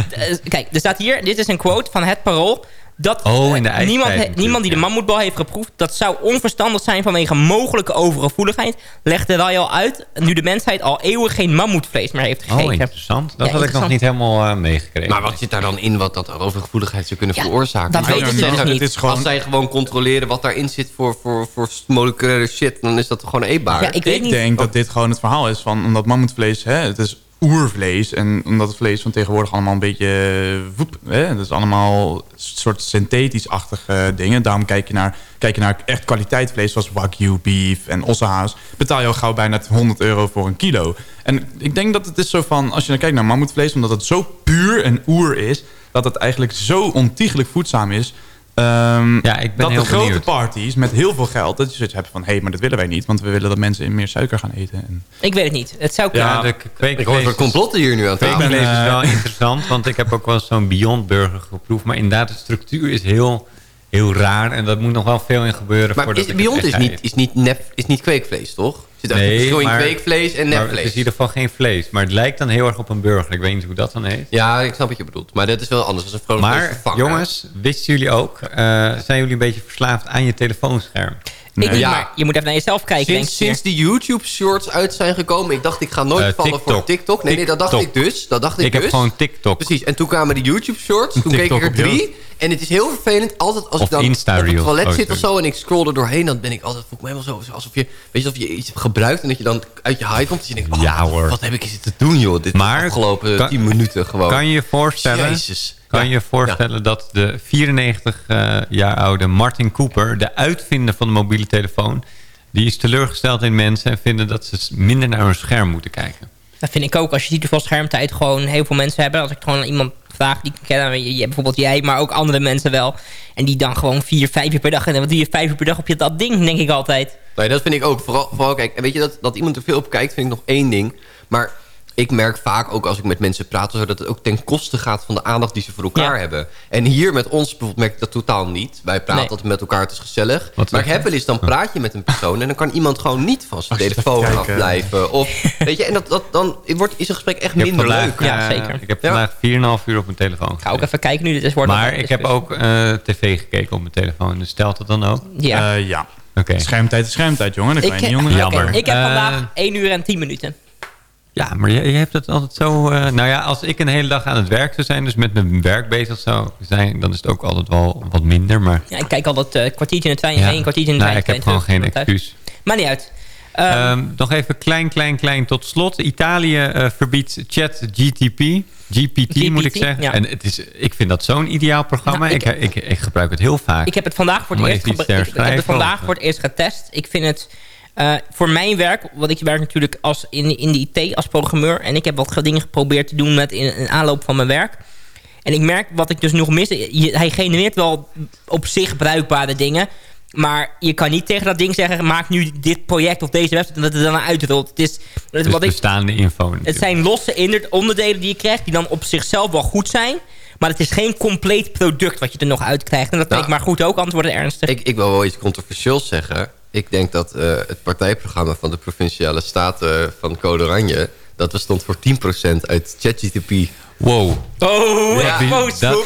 Eh, Kijk, er staat hier, dit is een quote van het parool. Dat Oh, in de eh, ijstijd niemand, he- niemand die de mammoetbal heeft geproefd... dat zou onverstandig zijn vanwege mogelijke overgevoeligheid... legde al uit nu de mensheid al eeuwen geen mammoetvlees meer heeft gegeten. Oh, interessant. Dat Ja, had ik nog niet helemaal eh, meegekregen. Maar wat zit daar dan in wat dat overgevoeligheid zou kunnen veroorzaken? dat weten als ze zij- dus niet. het is gewoon- Als zij gewoon controleren wat daarin zit voor, voor, voor moleculaire shit... dan is dat gewoon eetbaar. ik denk dat dit gewoon het verhaal is van... omdat mammoetvlees, hè, het is oervlees. En omdat het vlees van tegenwoordig allemaal een beetje... eh, Woep, hè, het is allemaal soort synthetisch-achtige dingen. Daarom kijk je naar, kijk je naar echt kwaliteitsvlees... zoals wagyu beef en ossehaas. Betaal je al gauw bijna 100 euro voor een kilo. En ik denk dat het is zo van... als je dan kijkt naar mammoetvlees... omdat het zo puur en oer is... dat het eigenlijk zo ontiegelijk voedzaam is... Ehm, Ja, ik ben dat heel de grote benieuwd. parties met heel veel geld... dat je zoiets hebt van, hé, hey, maar dat willen wij niet... want we willen dat mensen meer suiker gaan eten. En... Ik weet het niet. Het zou kunnen. Ja, de Ik hoor weer complotten hier nu aan tafel. Is Ik ben, wel eh, interessant, want ik heb ook wel eens zo'n Beyond Burger geproefd. Maar inderdaad, de structuur is heel, heel raar. En dat moet nog wel veel in gebeuren. Maar voordat is, echt is niet, is niet, nep, is niet kweekvlees, toch? Er zit echt een verschil in kweekvlees en nepvlees. Het is in ieder geval geen vlees. Maar het lijkt dan heel erg op een burger. Ik weet niet hoe dat dan heet. Ja, ik snap wat je bedoelt. Maar dat is wel anders. Is een vrolijk Maar jongens, wisten jullie ook... eh, zijn jullie een beetje verslaafd aan je telefoonscherm? Ik Ja. maar je moet even naar jezelf kijken. Sinds, die YouTube shorts uit zijn gekomen, ik dacht ik ga nooit Eh, vallen voor TikTok. Nee, nee, dat dacht TikTok. ik dus. Dat dacht ik, Ik heb dus. gewoon TikTok. Precies. En toen kwamen die YouTube shorts. [LAUGHS] Toen keek ik er drie. En het is heel vervelend. Altijd als Of ik dan Insta op het toilet Oh, zit of zo en ik scroll er doorheen, dan ben ik altijd voel ik me helemaal zo alsof je, weet je, alsof je iets hebt gebruikt en dat je dan uit je high komt. Dat je denkt, oh, Ja, hoor. wat heb ik zitten doen, joh? Dit Maar afgelopen kan- 10 minuten gewoon. Kan je je voorstellen, Jezus. Kan Ja. je je voorstellen dat de 94 eh, jaar oude Martin Cooper, de uitvinder van de mobiele telefoon, die is teleurgesteld in mensen en vinden dat ze minder naar hun scherm moeten kijken. Dat vind ik ook. Als je ziet hoeveel schermtijd gewoon heel veel mensen hebben. Als ik gewoon iemand vraag die ik ken, je- je- bijvoorbeeld jij, maar ook andere mensen wel. En die dan gewoon vier, vijf uur per dag. En wat doe je vijf uur per dag op je dat ding, denk ik altijd. Nee, dat vind ik ook. Vooral, vooral kijk, en weet je, dat, dat iemand er veel op kijkt, vind ik nog één ding. Maar ik merk vaak ook als ik met mensen praat... zo, dat het ook ten koste gaat van de aandacht die ze voor elkaar hebben. En hier met ons bijvoorbeeld merk ik dat totaal niet. Wij praten Nee. altijd met elkaar, het is gezellig. Wat maar ik heb wel eens, dan praat je met een persoon... en dan kan iemand gewoon niet van zijn telefoon afblijven. Of, [LAUGHS] weet je, en dat, dat, dan wordt, is een gesprek echt Ik minder vandaag, leuk. Ja, zeker. Ik heb vandaag 4,5 uur op mijn telefoon Ga ook even kijken nu dit is wordt. Maar ik heb ook eh, tv gekeken op mijn telefoon. Dus stelt dat dan ook? Ja. Eh, ja. Oké. Schermtijd is schermtijd, jongen. Dan kan Ik, je niet. Jammer. ik heb Eh, vandaag 1 uur en 10 minuten. Ja, maar je, je hebt het altijd zo... eh, nou ja, als ik een hele dag aan het werk zou zijn... dus met mijn werk bezig zou zijn... dan is het ook altijd wel wat minder. Maar Ja, ik kijk altijd eh kwartiertje in de trein, ja. kwartiertje in de nou, trein. ik heb gewoon geen 22 excuus. Maar niet uit. Ehm, Ehm, nog even klein, klein, klein tot slot. Italië eh, verbiedt chat GTP. GPT, moet ik zeggen. ja. En het is, ik vind dat zo'n ideaal programma. Nou, ik, ik- ik, ik, gebruik het heel vaak. Ik heb het vandaag voor het eerst ik, heb het vandaag voor het eerst getest. Ik vind het eh, voor mijn werk, want ik werk natuurlijk als in, in de IT als programmeur. En ik heb wat dingen geprobeerd te doen met in, in aanloop van mijn werk. En ik merk wat ik dus nog mis. je- hij genereert wel op zich bruikbare dingen. Maar je kan niet tegen dat ding zeggen... maak nu dit project of deze website en dat het dan uitrolt. Het, is, het, dus wat ik, bestaande info. het zijn losse onderdelen die je krijgt... die dan op zichzelf wel goed zijn. Maar het is geen compleet product wat je er nog uit krijgt. En dat Nou, ik maar goed ook, het ernstig. Ik, ik wil wel iets controversieels zeggen. Ik denk dat eh, het partijprogramma van de Provinciale Staten van Code Oranje... dat bestond voor 10% uit ChatGTP. Wow. Oh, Ja, wow, dat- scoop.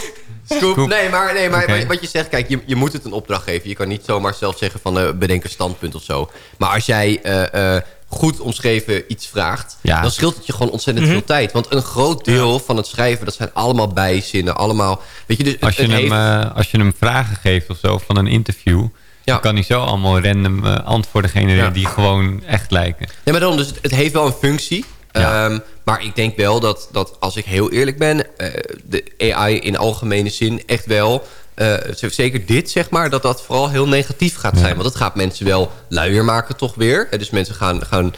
Scoop. Nee, maar, nee, maar wat je zegt, kijk, je, je moet het een opdracht geven. Je kan niet zomaar zelf zeggen van eh, bedenk een standpunt of zo. Maar als jij eh, eh, goed omschreven iets vraagt... Ja. dan scheelt het je gewoon ontzettend Mhm. veel tijd. Want een groot deel van het schrijven, dat zijn allemaal bijzinnen. Allemaal, weet je, dus Als je, hem, heeft- eh, als je hem vragen geeft of zo van een interview... dan kan hij zo allemaal random eh, antwoorden genereren... Ja. die gewoon echt lijken. Nee, maar dan, dus het, het heeft wel een functie. Ehm, maar ik denk wel dat, dat als ik heel eerlijk ben... eh, de AI in algemene zin echt wel... eh, zeker dit, zeg maar, dat dat vooral heel negatief gaat zijn. Want het gaat mensen wel luier maken toch weer. Dus mensen gaan, gaan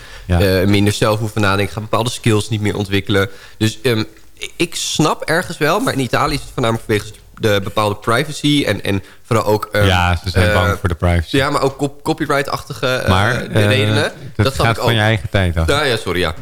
minder zelf hoeven nadenken... gaan bepaalde skills niet meer ontwikkelen. Dus ehm, ik- ik snap ergens wel... maar in Italië is het voornamelijk vanwege de bepaalde privacy... en, en vooral ook... ehm, ja, ze zijn eh, bang voor de privacy. Ja, maar ook cop- copyright-achtige eh, eh, redenen. dat, snap gaat ik van ook. je eigen tijd af. Ja, ja, sorry, ja.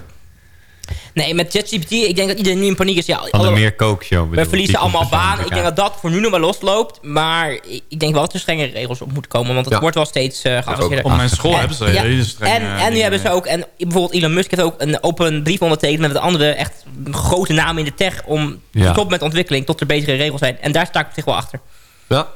Nee, met ChatGPT, ik denk dat iedereen nu in paniek is. Ja, Van de alle- meer kookshow. we verliezen allemaal baan. Ik denk dat dat voor nu nog wel losloopt. Maar ik ik denk wel dat er strengere regels op moeten komen. Want het Ja. wordt wel steeds eh geavanceerder. Op mijn school En- hebben ze ja, hele strenge En, en nu dingen, hebben ze ook... En bijvoorbeeld Elon Musk heeft ook een open brief ondertekend... met het andere echt grote namen in de tech... om Ja. te stoppen met ontwikkeling tot er betere regels zijn. En daar sta ik op zich wel achter. Ja,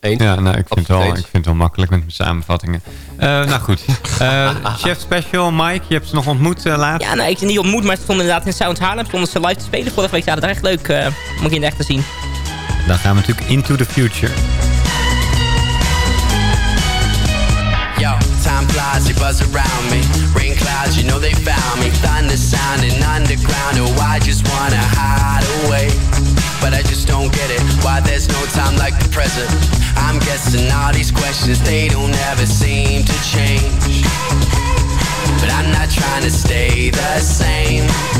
eens. Ja, nou, ik, vind het wel, ik vind het wel makkelijk met mijn samenvattingen. Eh, nou goed. Eh, [LAUGHS] Chef Special, Mike, je hebt ze nog ontmoet eh, laatst. Ja, nou, ik heb ze niet ontmoet, maar ze stonden inderdaad in Sound Haarlem. Stonden ze live te spelen vorige week. zaten. Dat is echt leuk eh, om een keer in de echt te zien. Dan gaan we natuurlijk into the future. Yo, time flies, you buzz around me. Rain clouds, you know they found me. Thunder sounding underground. Oh, I just wanna hide away. But I just don't get it. Why there's no time like the present. I'm guessing all these questions, they don't ever seem to change. But I'm not trying to stay the same.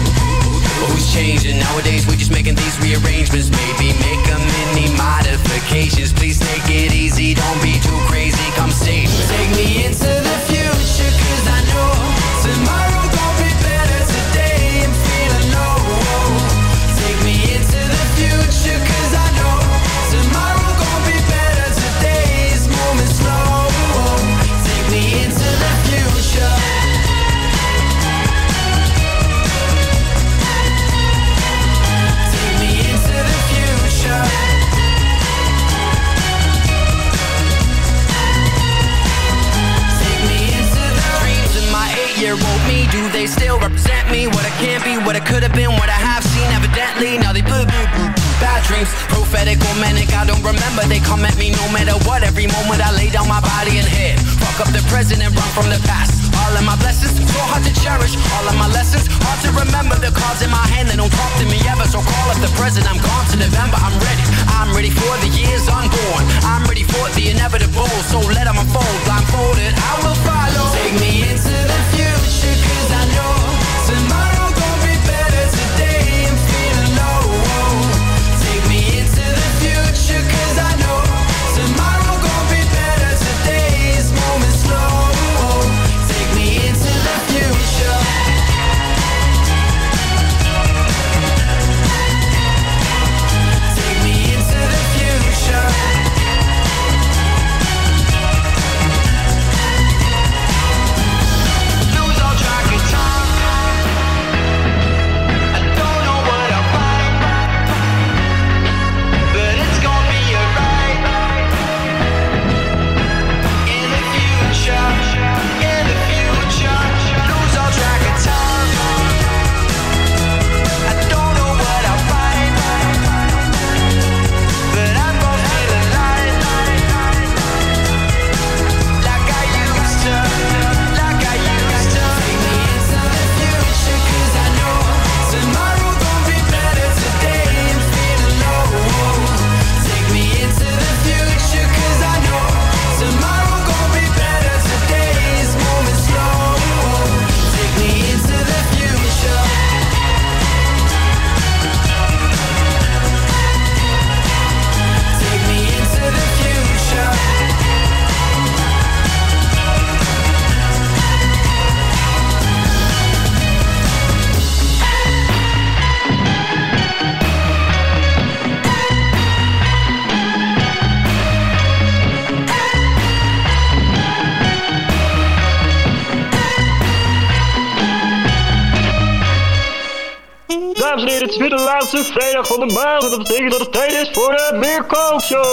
Vrijdag van de maand. En dat betekent dat het tijd is voor de Meerkookshow.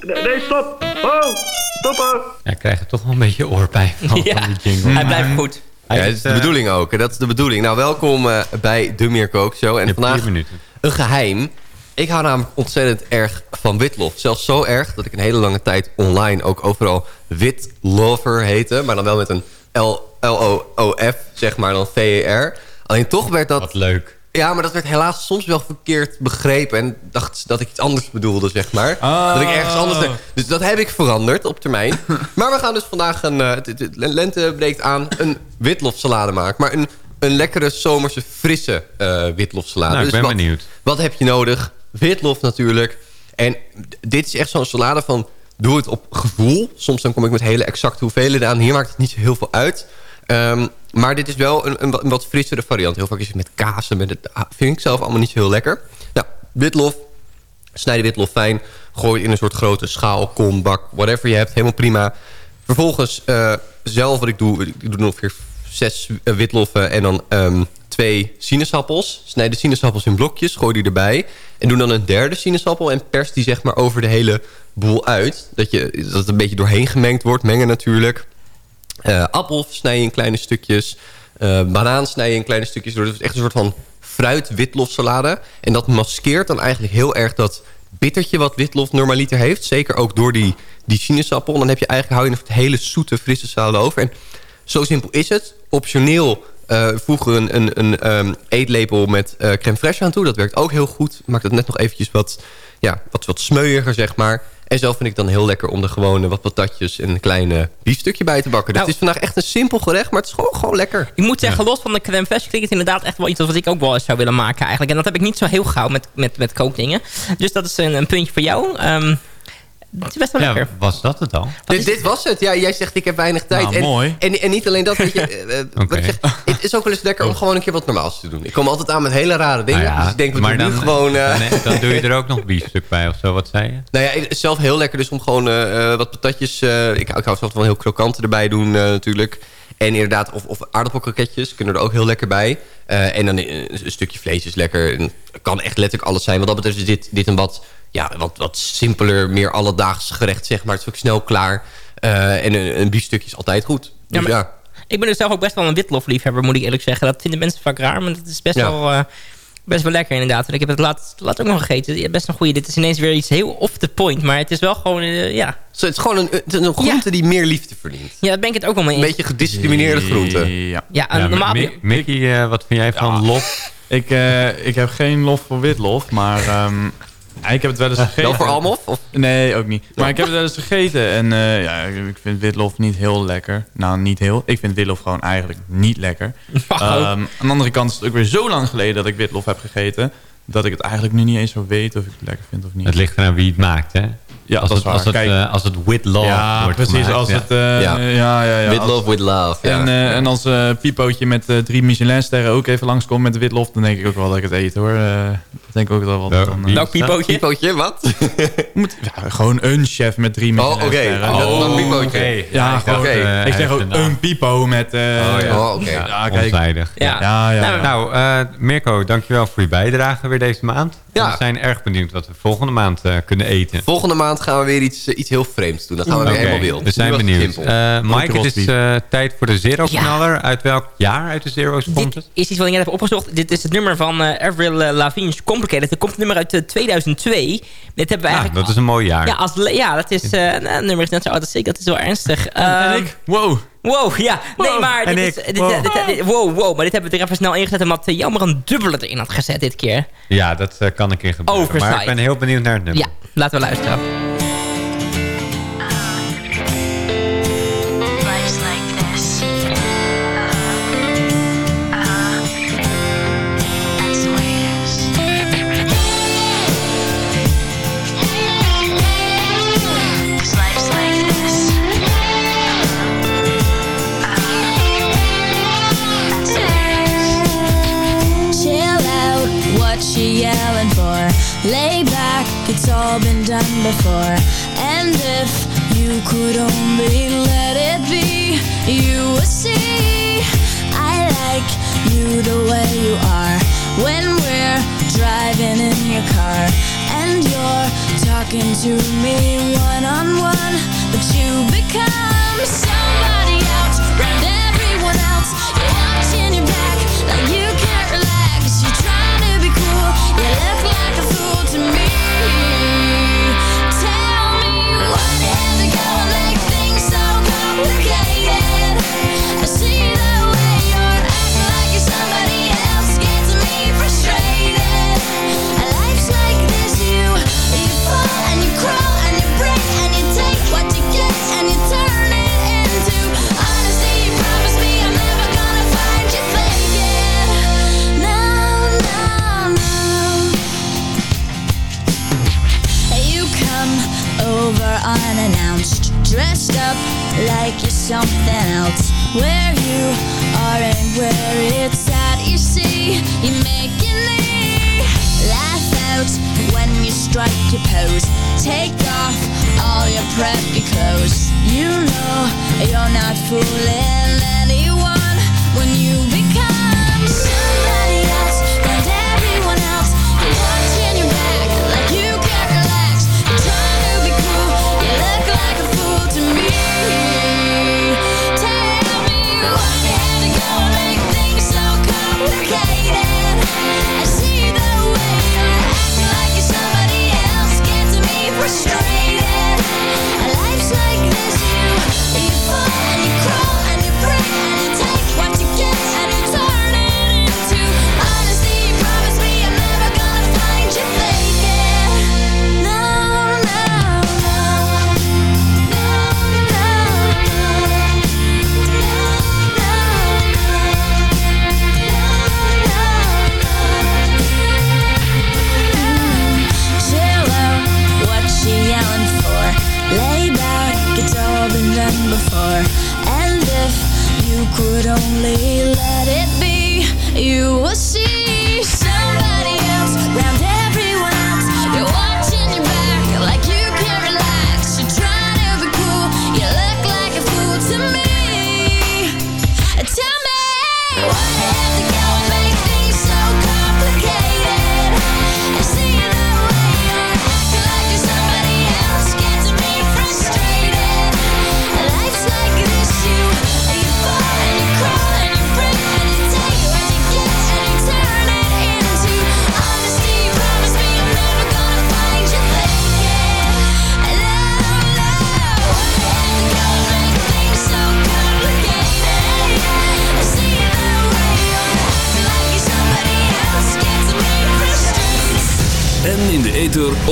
Nee, nee, stop. Oh, stoppen. Ja, ik krijg er toch wel een beetje oorpijn van, Ja, van die jingle. hij blijft goed. Ja, dat is de bedoeling ook. Dat is de bedoeling. Nou, welkom eh, bij de Meerkook Show. En vandaag minuten. een geheim. Ik hou namelijk ontzettend erg van witlof. Zelfs zo erg dat ik een hele lange tijd online ook overal witlover heette. Maar dan wel met een L-O-O-F, zeg maar, dan V-E-R. Alleen toch werd dat... Wat leuk. Ja, maar dat werd helaas soms wel verkeerd begrepen. En dacht dat ik iets anders bedoelde, zeg maar. Dat ik ergens anders... Dus dat heb ik veranderd op termijn. [LAUGHS] maar we gaan dus vandaag een... eh, lente breekt aan een witlofsalade maken. Maar een, een lekkere, zomerse, frisse eh witlofsalade. Nou, ik Dus ben wat, benieuwd. Wat heb je nodig? Witlof natuurlijk. En dit is echt zo'n salade van... Doe het op gevoel. Soms dan kom ik met hele exacte hoeveelheden aan. Hier maakt het niet zo heel veel uit. Ehm, maar dit is wel een, een, wat- frissere variant. Heel vaak is het met kaas en met het... ah, Vind ik zelf allemaal niet zo heel lekker. Nou, witlof. Snij de witlof fijn. Gooi het in een soort grote schaal, kom, bak, whatever je hebt. Helemaal prima. Vervolgens eh, zelf wat ik doe. Ik doe ongeveer zes eh, witloffen en dan ehm, twee sinaasappels. Snijd de sinaasappels in blokjes, gooi die erbij. En doe dan een derde sinaasappel en pers die zeg maar over de hele boel uit. Dat, je, dat het een beetje doorheen gemengd wordt. Mengen natuurlijk. Eh, appel snij je in kleine stukjes. Eh, banaan snij je in kleine stukjes. door. Het is echt een soort van fruit-witlofsalade. En dat maskeert dan eigenlijk heel erg dat bittertje wat witlof normaliter heeft. Zeker ook door die, die sinaasappel. Dan heb je eigenlijk, hou je een hele zoete, frisse salade over. En zo simpel is het. Optioneel eh voeg er een, een, een ehm, eetlepel met eh crème fraîche aan toe. Dat werkt ook heel goed. Maakt het net nog eventjes wat, ja, wat, wat smeuiger, zeg maar. En zelf vind ik dan heel lekker om er gewoon wat patatjes en een klein biefstukje bij te bakken. Dus Nou. het is vandaag echt een simpel gerecht, maar het is gewoon, gewoon lekker. Ik moet zeggen, los van de crème fraîche klinkt het inderdaad echt wel iets wat ik ook wel eens zou willen maken eigenlijk. En dat heb ik niet zo heel gauw met, met, met kookdingen. Dus dat is een, een puntje voor jou. Ehm het is best wel lekker. was dat het al? Dit, dit was het. Ja, jij zegt ik heb weinig tijd. Nou, en, mooi. En, en niet alleen dat, weet je, [LAUGHS] eh, eh, wat ik zeg, het is ook wel eens lekker om [LAUGHS] gewoon een keer wat normaals te doen. Ik kom altijd aan met hele rare dingen. Nou ja, dus ik denk, we maar doen nu dan, gewoon... eh, dan, dan doe je er ook nog biefstuk bij of zo, wat zei je? Nou ja, zelf heel lekker dus om gewoon eh, eh, wat patatjes... eh, ik, ik hou zelf van heel krokante erbij doen eh, natuurlijk. En inderdaad, of, of aardappelkroketjes kunnen er ook heel lekker bij. Eh, en dan een, een stukje vlees is lekker. En Het kan echt letterlijk alles zijn. Wat dat betreft is dit, dit een wat, ja, wat, wat simpeler, meer alledaags gerecht, zeg maar. Het is ook snel klaar. Eh, en een, een biefstukje is altijd goed. Dus Ja, Ik ben dus zelf ook best wel een witlofliefhebber, moet ik eerlijk zeggen. Dat vinden mensen vaak raar, maar het is best, Ja. wel, eh, best wel lekker inderdaad. En ik heb het laatst, laatst ook nog gegeten. Ja, best een goede. Dit is ineens weer iets heel off the point, maar het is wel gewoon, eh, ja. Zo, het is gewoon een, het is een groente die meer liefde verdient. Ja, daar ben ik het ook wel mee eens. Een beetje gediscrimineerde groente. Ja, Ja, en normaal... Mi- Mickey, wat vind jij van lof? Ik, eh, ik heb geen lof voor witlof, maar ehm, ik heb het wel eens gegeten. Wel voor almof? Of? Nee, ook niet. Maar ik heb het wel eens gegeten en eh, ja, ik vind witlof niet heel lekker. Nou, niet heel. Ik vind witlof gewoon eigenlijk niet lekker. Ehm, aan de andere kant is het ook weer zo lang geleden dat ik witlof heb gegeten... dat ik het eigenlijk nu niet eens zo weet of ik het lekker vind of niet. Het ligt eraan wie het maakt, hè? Ja, als het, Als het, Kijk. eh, als het with love ja, wordt precies. gemaakt, Als ja. het, eh, Ja. ja. Ja, ja, With Als- love, with love. Ja. En, eh, en als Pipootje met eh, drie Michelinsterren ook even langskomt met de witlof... dan denk ik ook wel dat ik het eet, hoor. Eh, dat denk ik ook wel wat. Dan, dat? pipootje? Pipootje, wat? [LAUGHS] moet, ja, gewoon een chef met drie Oh, oké. Michelinsterren. Oh, Oh, pipootje. Oké. Ja, ik dacht, oké. eh, ik zeg ook een pipo met... eh, Oh, ja. Oh, oké. Ja, kijk. Onzijdig. Ja. Ja, ja. Nou, ja. Nou, eh, Mirko, dankjewel voor je bijdrage weer deze maand. Ja. We zijn erg benieuwd wat we volgende maand eh, kunnen eten. Volgende maand gaan we weer iets, eh, iets heel vreemds doen. Dan gaan we weer helemaal wild. We zijn benieuwd. Eh Mike, het is eh, tijd voor de Zero-knaller. Uit welk jaar uit de Zero's komt Dit het? is iets wat ik net heb opgezocht. Dit is het nummer van eh Avril Lavigne's Complicated. Het komt het nummer uit eh, 2002. Dit hebben we Ah, eigenlijk... dat is een mooi jaar. Ja, als, le- ja, dat is, het nummer is net zo oud als ik. Dat is wel ernstig. [LAUGHS] en Ehm, ik? Wow. Wow, ja. Nee, maar dit ik. is... Dit, Wow. dit- dit- wow, wow. Maar dit hebben we er even snel ingezet... omdat uh, jammer een dubbele erin had gezet dit keer. Ja, dat eh, kan een keer gebeuren. Oversight. Maar ik ben heel benieuwd naar het nummer. Ja, laten we luisteren. talking to me.